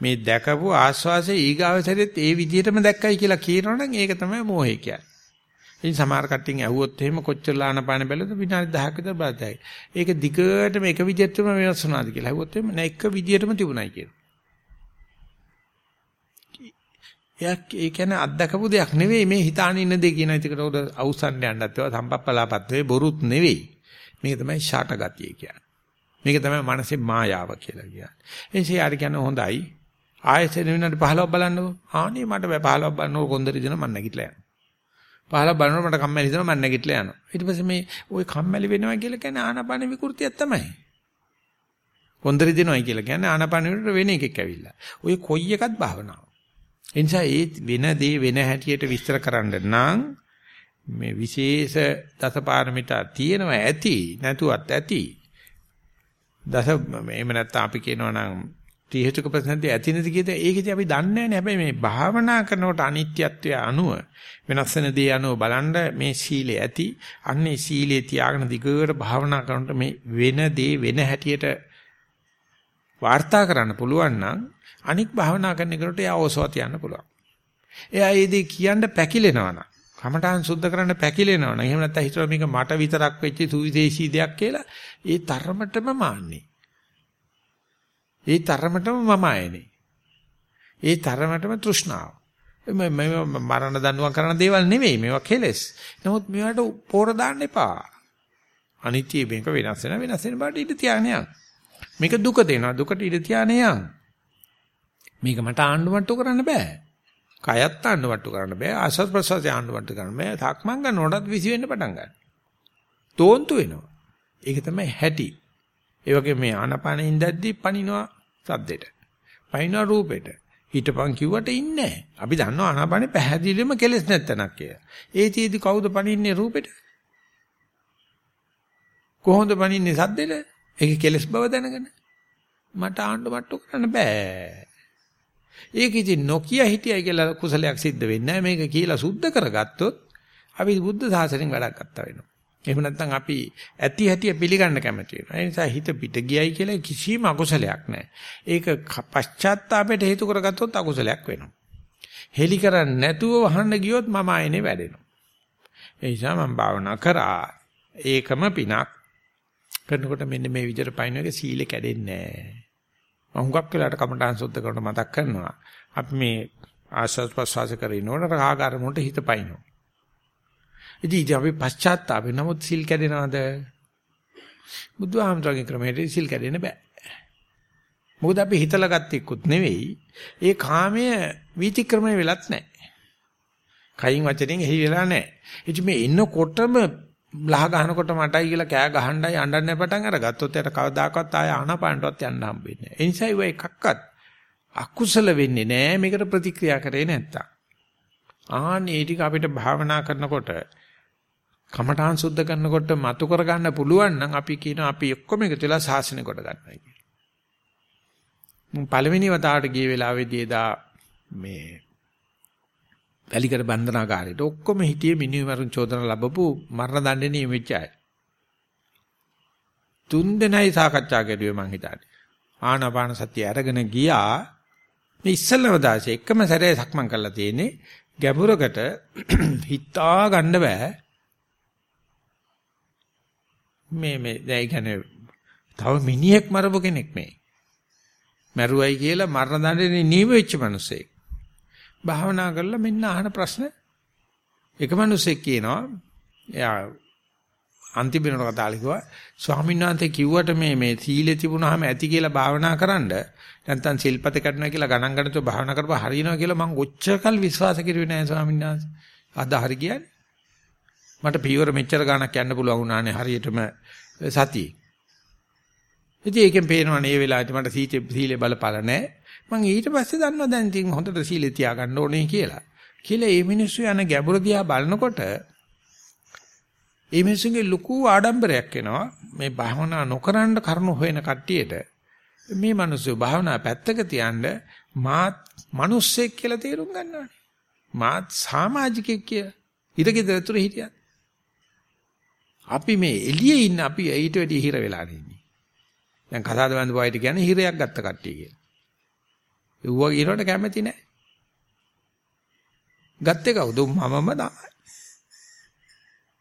මේ දැකපු ආස්වාසේ ඊගාවසරෙත් ඒ විදිහටම දැක්කයි කියලා කියනවනම් ඒක තමයි මෝහය කියන්නේ. ඉතින් සමහර කට්ටියන් ඇහුවොත් එහෙම කොච්චර ලානපාන බැලුවද විනාඩි 10ක විතර බලතයි. ඒක දිගටම එක විදිහටම වෙනස් වුණාද කියලා ඇහුවොත් එහෙම නෑ එක විදිහටම තිබුණයි කියනවා. එයක් ඒ කියන්නේ අත්දකපු දෙයක් නෙවෙයි මේ හිතාන ඉන්න දේ කියන එකට උඩ අවසන් යන්නත් ඒවා සම්පප්පලාපත් වේ බොරුත් නෙවෙයි. මේක තමයි ෂාට ගතිය කියන්නේ. මේක තමයි මනසේ මායාව කියලා කියන්නේ. එනිසා යාර කියන්නේ හොඳයි. ආයෙත් විනාඩි 15ක් බලන්නකෝ. ආනේ මට බෑ 15ක් බලනකොට කොන්දරි දෙන මම නැගිටලා යනවා. 15ක් බලනකොට මට කම්මැලි දෙනවා මම නැගිටලා යනවා. ඊට පස්සේ මේ ওই කම්මැලි වෙනවා කියලා කියන්නේ ආනාපාන විකෘතියක් තමයි. කොන්දරි දෙනවයි කියලා කියන්නේ ආනාපාන වලට වෙන එකක් ඇවිල්ලා. ওই කොයි එකත් භාවනාව. ඒ නිසා ඒ වෙන දේ වෙන හැටියට විස්තර කරන්න නම් මේ විශේෂ දසපාරමිතා තියෙනවා ඇති නැතුවත් ඇති. දස එහෙම නැත්නම් අපි කියනවා නම් ත්‍රි හේතුක ප්‍රසන්නදී ඇති නැති කියද ඒකදී අපි දන්නේ නැහැ හැබැයි මේ භාවනා කරනකොට අනිත්‍යත්වය අනුව වෙනස් වෙන දේ අනුව බලන්න මේ සීලය ඇති අන්නේ සීලයේ තියාගෙන දිගට භාවනා කරනකොට මේ වෙන දේ වෙන හැටියට වාර්තා කරන්න පුළුවන් නම් අනික් භාවනා කරන එකට එයා ඕසවත් යන්න පුළුවන් එයා ඒ දේ කියන්න පැකිලෙනවා නම් කමඨාන් සුද්ධ කරන්න පැකිලෙනවා නම් එහෙම නැත්නම් හිතුවා මේක මට විතරක් වෙච්ච සුවිශේෂී දෙයක් කියලා ඒ තරමටම මාන්නේ ඒ තරමටම මම ආයනේ. ඒ තරමටම තෘෂ්ණාව. මේ මරණ දඬුවම් කරන දේවල් නෙවෙයි මේවා කෙලස්. නමුත් මේවට පෝර දාන්න එපා. අනිත්‍ය මේක වෙනස් වෙන වෙනස් වෙන බාට ඉඳ තියාගෙන මේක දුක දෙනවා දුකට ඉඳ තියාගෙන මේක මට ආණ්ඩුවට්ටු කරන්න බෑ. කයත් ආණ්ඩුවට්ටු කරන්න බෑ. ආසස් ප්‍රසස් ආණ්ඩුවට්ටු කරන්න බෑ. තක්මන් ගන්නකොටත් විසි වෙන්න පටන් ගන්නවා. තෝන්තු වෙනවා. ඒක තමයි හැටි. ඒ වගේ මේ ආනපානෙ ඉඳද්දි පනිනවා සද්දෙට. පනිනවා රූපෙට. හිටපන් කිව්වට ඉන්නේ නැහැ. අපි දන්නවා ආනපානෙ පැහැදිලිවම කෙලස් නැත්තනක් කියලා. ඒ තියේදි කවුද පනින්නේ රූපෙට? කොහොමද පනින්නේ සද්දෙට? ඒක කෙලස් බව දැනගෙන. මට ආණ්ඩු මට්ටු කරන්න බෑ. ඒක ඉතින් නොකිය හිටියයි කියලා කුසලයක් සිද්ධ වෙන්නේ නැහැ. මේක කියලා සුද්ධ කරගත්තොත් අපි බුද්ධ ශාසනයෙන් වැඩක් ගත්තා වෙනවා. එහෙම නැත්නම් අපි ඇති හැටි පිළිගන්න කැමති වෙනවා. ඒ නිසා හිත පිට ගියයි කියලා කිසිම අකුසලයක් නැහැ. ඒක පශ්චාත්තාපයට හේතු කරගත්තොත් අකුසලයක් වෙනවා. හෙලි කරන්නේ නැතුව වහන්න ගියොත් මම ආයනේ වැඩෙනවා. ඒ නිසා මම භාවනා කරා. ඒකම පිනක්. කරනකොට මෙන්න මේ විදිහට පයින් එක සීලෙ කැඩෙන්නේ නැහැ. මම හුඟක් වෙලාට කමඨාන් සුද්ධ කරනකොට මතක් කරනවා. අපි මේ ආස්වාද ප්‍රසවාස කරිනකොට රාගාර මොන්ට හිත පයින්නවා. ඉතින් අපි පශ්චාත්තාප නමුත් සිල් කැඩෙනවද? බුදුහාමරගේ ක්‍රමයට සිල් කැඩෙන්න බෑ. මොකද අපි හිතලා ගත්තෙකුත් නෙවෙයි. ඒ කාමයේ වීතික්‍රමණය වෙලත් නැහැ. කයින් වචනෙන් එහි වෙලා නැහැ. ඉතින් මේ එන්නකොටම ලහ ගහනකොට මටයි කියලා කෑ ගහන්නයි අඬන්න පටන් අරගත්තොත් යට කවදාකවත් ආය ආනපානටවත් යන්න හම්බෙන්නේ නැහැ. ඒ නිසා ඒව එකක්වත් අකුසල වෙන්නේ නැහැ මේකට ප්‍රතික්‍රියා කරේ නැත්තම්. ආන්නේ ටික අපිට භාවනා කරනකොට කමඨාන් සුද්ධ කරනකොට මතු කර ගන්න පුළුවන් නම් අපි කියනවා අපි ඔක්කොම එකතු වෙලා සාසනය කොට ගන්නවා කියලා. මම පළවෙනි වතාවට ගිය වෙලාවේදී එදා මේ වැලිකඩ බන්ධනාගාරයට ඔක්කොම හිටියේ මිනිහ මරුන් චෝදන ලැබපු මරණ දඬේ නියමිච්ච අය. තුන් දෙනයි සාකච්ඡා කරුවේ මං හිතන්නේ. ආනාපාන සතිය අරගෙන ගියා. මේ ඉස්සල්ලාම දාසේ එකම සැරේ සක්මන් කරලා තියෙන්නේ ගැඹුරකට හිතා ගන්න බෑ. මේ මේ දැන් කියන්නේ තව මිනිහෙක් මරපු කෙනෙක් මේ. මැරුවයි කියලා මරණ දඬුවම් නියම වෙච්ච මිනිසෙක්. භාවනා කරලා මෙන්න අහන ප්‍රශ්න එක මිනිසෙක් කියනවා එයා අන්තිම වෙනකොට කතා කිව්වා ස්වාමීන් වහන්සේ කිව්වට මේ මේ සීලෙ තිබුණාම ඇති කියලා භාවනා කරන්න නැත්නම් සිල්පත කඩනවා කියලා ගණන් ගන්නතෝ භාවනා කරපුවා හරියනවා කියලා මම ඔච්චරකල් විශ්වාස කරුවේ නැහැ ස්වාමීන් වහන්සේ. අද හරි කියන්නේ. මට පීවර මෙච්චර ගණක් යන්න පුළුවන් වුණානේ හරියටම සතියේ. ඉතින් ඒකෙන් පේනවා මේ වෙලාවට මට සීතේ සීලේ බලපල නැහැ. මම ඊට පස්සේ දන්නවා දැන් ඉතින් හොඳට සීලේ තියාගන්න ඕනේ කියලා. කියලා මේ මිනිස්සු යන ගැඹුරු දිහා බලනකොට මේ මිනිස්සුන්ගේ ලুকু ආඩම්බරයක් එනවා. මේ භාවනා නොකරන කරුණු හොයන කට්ටියට මේ මිනිස්සු භාවනා පැත්තක තියන්න මාත් මිනිස්සෙක් කියලා තේරුම් ගන්නවානේ. මාත් සමාජිකෙක් කියලා. ඉරගෙදර තුර හිටියත්. අපි මේ එළියේ ඉන්න අපි ඊට වැඩි හිර වෙලා ඉන්නේ. දැන් කතාද බඳ පොයිට කියන්නේ හිරයක් ගත්ත කට්ටිය කියලා. ඒවා ඊරට කැමති නැහැ. ගත්තේ කවුද? මමම තමයි.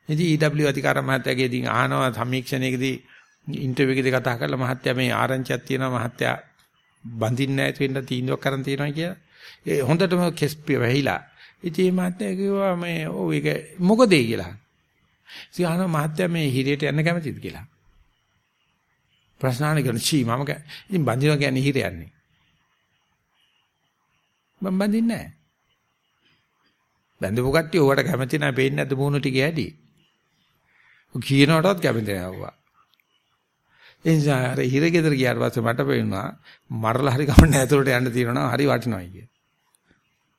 ඉතින් EW අධිකාර මහත්තයාගේදී අහනවා සමීක්ෂණයකදී ඉන්ටර්වියු එකේදී කතා කරලා මහත්තයා මේ ආරංචියක් තියෙනවා මහත්තයා බඳින්න නැති වෙන්න තීන්දුවක් කරන් තියෙනවා කියලා. ඒ හොඳටම කෙස් වැහිලා. ඉතින් මේ මහත්තයා කිව්වා මේ ඔව් ඒක මොකද ඒ කියලා. ඉතින් අහනවා මහත්තයා මේ හිරේට යන්න කැමතිද කියලා. ප්‍රශ්න අහන කෙනා චී මම ඉතින් බඳිනවා කියන්නේ හිර යන්නේ. මම බඳින්නේ නැහැ. බඳපු කට්ටිය ඕවට කැමති නැහැ පේන්නේ නැද්ද මූණු ටික ඇටි. කියනකොටත් කැමති නැහැ වුණා. ඒ නිසා අර හිර ගෙදර ගියාට පස්සේ මට පේනවා මරලා හරි ගමන්න ඇතුළට යන්න තියෙනවා හරි වටිනවා කිය.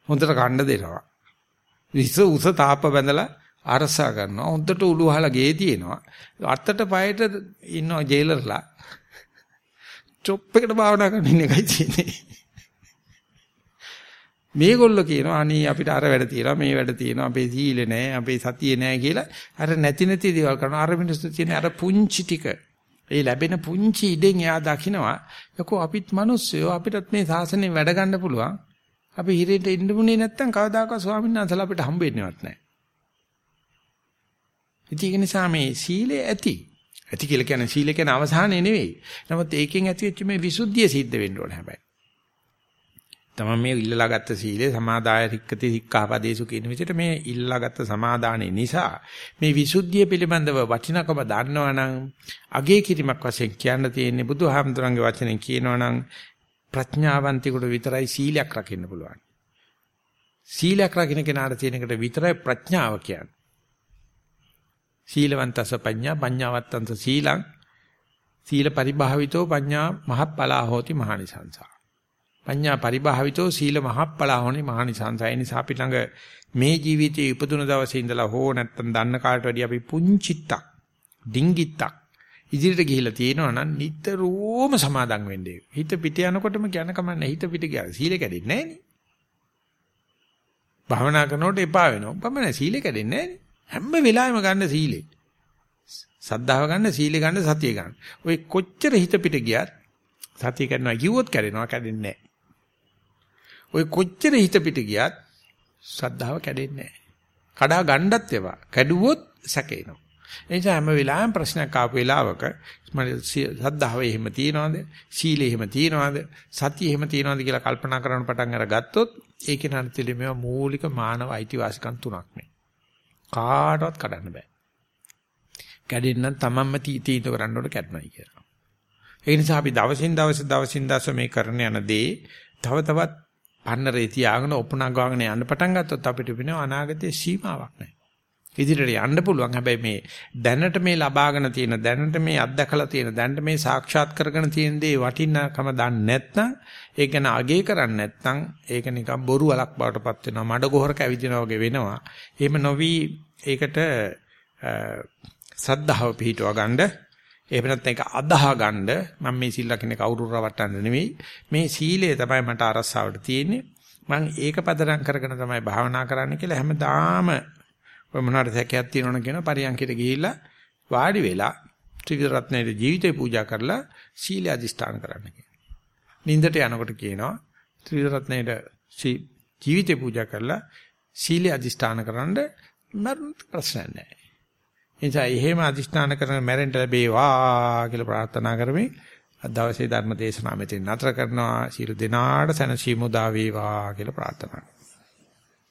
හොඳට කණ්ඩ දෙනවා. විස උස තාප්ප බැඳලා අරසා කරනවා. හොඳට උළු වහලා ගේ තියෙනවා. අතට පයට ඉන්නවා ජේලර්ලා. චොප් එකට භාවනා කරන ඉන්න එකයි තියෙන්නේ. මේගොල්ලෝ කියනවා අනේ අපිට අර වැඩ තියෙනවා මේ වැඩ තියෙනවා අපේ සීලේ නැහැ අපේ සතියේ නැහැ කියලා. අර නැති නැති දේවල් කරනවා. අර මිනිස්සු තියෙන අර පුංචි ටික. ඒ ලැබෙන පුංචි ඉඩෙන් එයා දකිනවා. යකෝ අපිත් මිනිස්සුયો අපිටත් මේ සාසනයෙන් වැඩ ගන්න පුළුවන්. අපි හිරේට ඉන්නුනේ නැත්තම් කවදාකවත් ස්වාමීන් වහන්සේලා අපිට හම්බ වෙන්නේවත් නැහැ ඉතින් ඒ නිසා මේ සීලය ඇති. ඇති කියලා කියන්නේ සීල කියන අවසානය නෙවෙයි. නමුත් ඒකෙන් ඇතිවෙච්ච මේ විසුද්ධිය සිද්ධ වෙන්න ඕනේ හැබැයි. තමයි මේ ඉල්ලලා ගත්ත සීලය සමාදාය රික්කති සික්ඛාපදේසු කියන විදිහට මේ ඉල්ලලා ගත්ත සමාදානෙ නිසා මේ විසුද්ධිය පිළිබඳව වටිනකම දන්නවනම් අගේ කිරීමක් වශයෙන් කියන්න තියෙන්නේ බුදුහාමුදුරන්ගේ වචනෙන් කියනවනම් ප්‍රඥාවන්තිකට විතරයි සීලයක් රකින්න පුළුවන්. සීලයක් රකින්න කෙනාට තියෙන එකට විතරයි ප්‍රඥාව කියන්නේ. සීලවන්තස පඤ්ඤා පඤ්ඤාවත්තන්ත සීලං සීල පරිභාවිතෝ පඤ්ඤා මහප්පලා හෝති මහනිසංසා. පඤ්ඤා පරිභාවිතෝ සීල මහප්පලා හෝනි මහනිසංසා. ඒ නිසා අපි ළඟ මේ ජීවිතයේ ඉපදුන දවසේ ඉඳලා හෝ නැත්තම් දන්න කාට වැඩිය අපි පුංචිත්තක් ඩිංගිත්තක් ඉදිරියට ගිහිලා තියෙනවා නම් නිතරම සමාදම් වෙන්නේ. හිත පිට යනකොටම කියන කමන්නේ හිත පිට ගියා. සීල කැඩෙන්නේ නැහැ නේ. භාවනා කරනකොට එපා වෙනවා. පමණ සීල කැඩෙන්නේ නැහැ නේ. හැම වෙලාවෙම ගන්න සීලේ. සද්ධාව ගන්න සීලේ ගන්න සතිය ගන්න. ඔය කොච්චර හිත පිට ගියත් සතිය කරනවා කිව්වොත් කැඩෙනවා කැඩෙන්නේ නැහැ. ඔය කොච්චර හිත පිට ගියත් සද්ධාව කැඩෙන්නේ නැහැ. කඩා ගන්නත් ඒවා. කැඩුවොත් සැකේනවා. ඒ නිසා හැම වෙලාවෙම ප්‍රශ්නයක් ආපු වෙලාවක මට සද්ධාව එහෙම තියනවාද? සීලය එහෙම තියනවාද? සතිය එහෙම තියනවාද කියලා කල්පනා කරන පටන් අරගත්තොත් ඒකේ නර්තිලි මේවා මූලික මානව අයිතිවාසිකම් තුනක් නේ. කාටවත් කඩන්න බෑ. කැඩෙන්න තමන්ම තීතීත කරන්න ඕන කැඩනයි කියලා. ඒ නිසා අපි දවසින් දවස දවසින් දවස මේ කරන යන දේ තව තවත් පන්නරේ තියාගෙන ඔපුණා ගාගෙන යන්න පටන් ගත්තොත් අපිට වෙන අනාගතයේ සීමාවක් නැහැ. ඉදිරියට යන්න පුළුවන්. හැබැයි මේ දැනට මේ ලබාගෙන තියෙන දැනට මේ අත්දකලා තියෙන දැනට මේ සාක්ෂාත් කරගෙන තියෙන දේ වටිනාකම දන්නේ නැත්නම් ඒක ගැන අගේ කරන්නේ නැත්නම් ඒක නිකන් බොරු වලක් බවටපත් වෙනවා. මඩ ගොහරක ඇවිදිනා වගේ වෙනවා. එහෙම නොවි ඒකට සද්ධාව පිහිටව ගන්න එහෙම නැත්නම් ඒක අදාහ ගන්න මම මේ සිල් ලකින කවුරු රවට්ටන්න නෙවෙයි මේ සීලය තමයි මට අරසාවට තියෙන්නේ මම ඒක පදනම් කරගෙන තමයි භාවනා කරන්න කියලා හැමදාම ඔය මොනවාට සැකයක් තියෙනවන කියන පරියන්කිට ගිහිල්ලා වාඩි වෙලා ත්‍රිවිධ රත්නයේ ජීවිතේ පූජා කරලා සීල අධිෂ්ඨාන කරන්න කියනවා. නින්දට යනකොට කියනවා ත්‍රිවිධ රත්නයේ ජීවිතේ පූජා කරලා සීල අධිෂ්ඨාන කරන්න මරණ ප්‍රශ්න නැහැ. එනිසා එහෙම අධිෂ්ඨාන කරන මැරෙන්න ලැබේවා කියලා ප්‍රාර්ථනා කරමි. අද දවසේ ධර්ම දේශනාව මෙතන නතර කරනවා. සියලු දෙනාට සැනසීම උදා වේවා කියලා ප්‍රාර්ථනා කරනවා.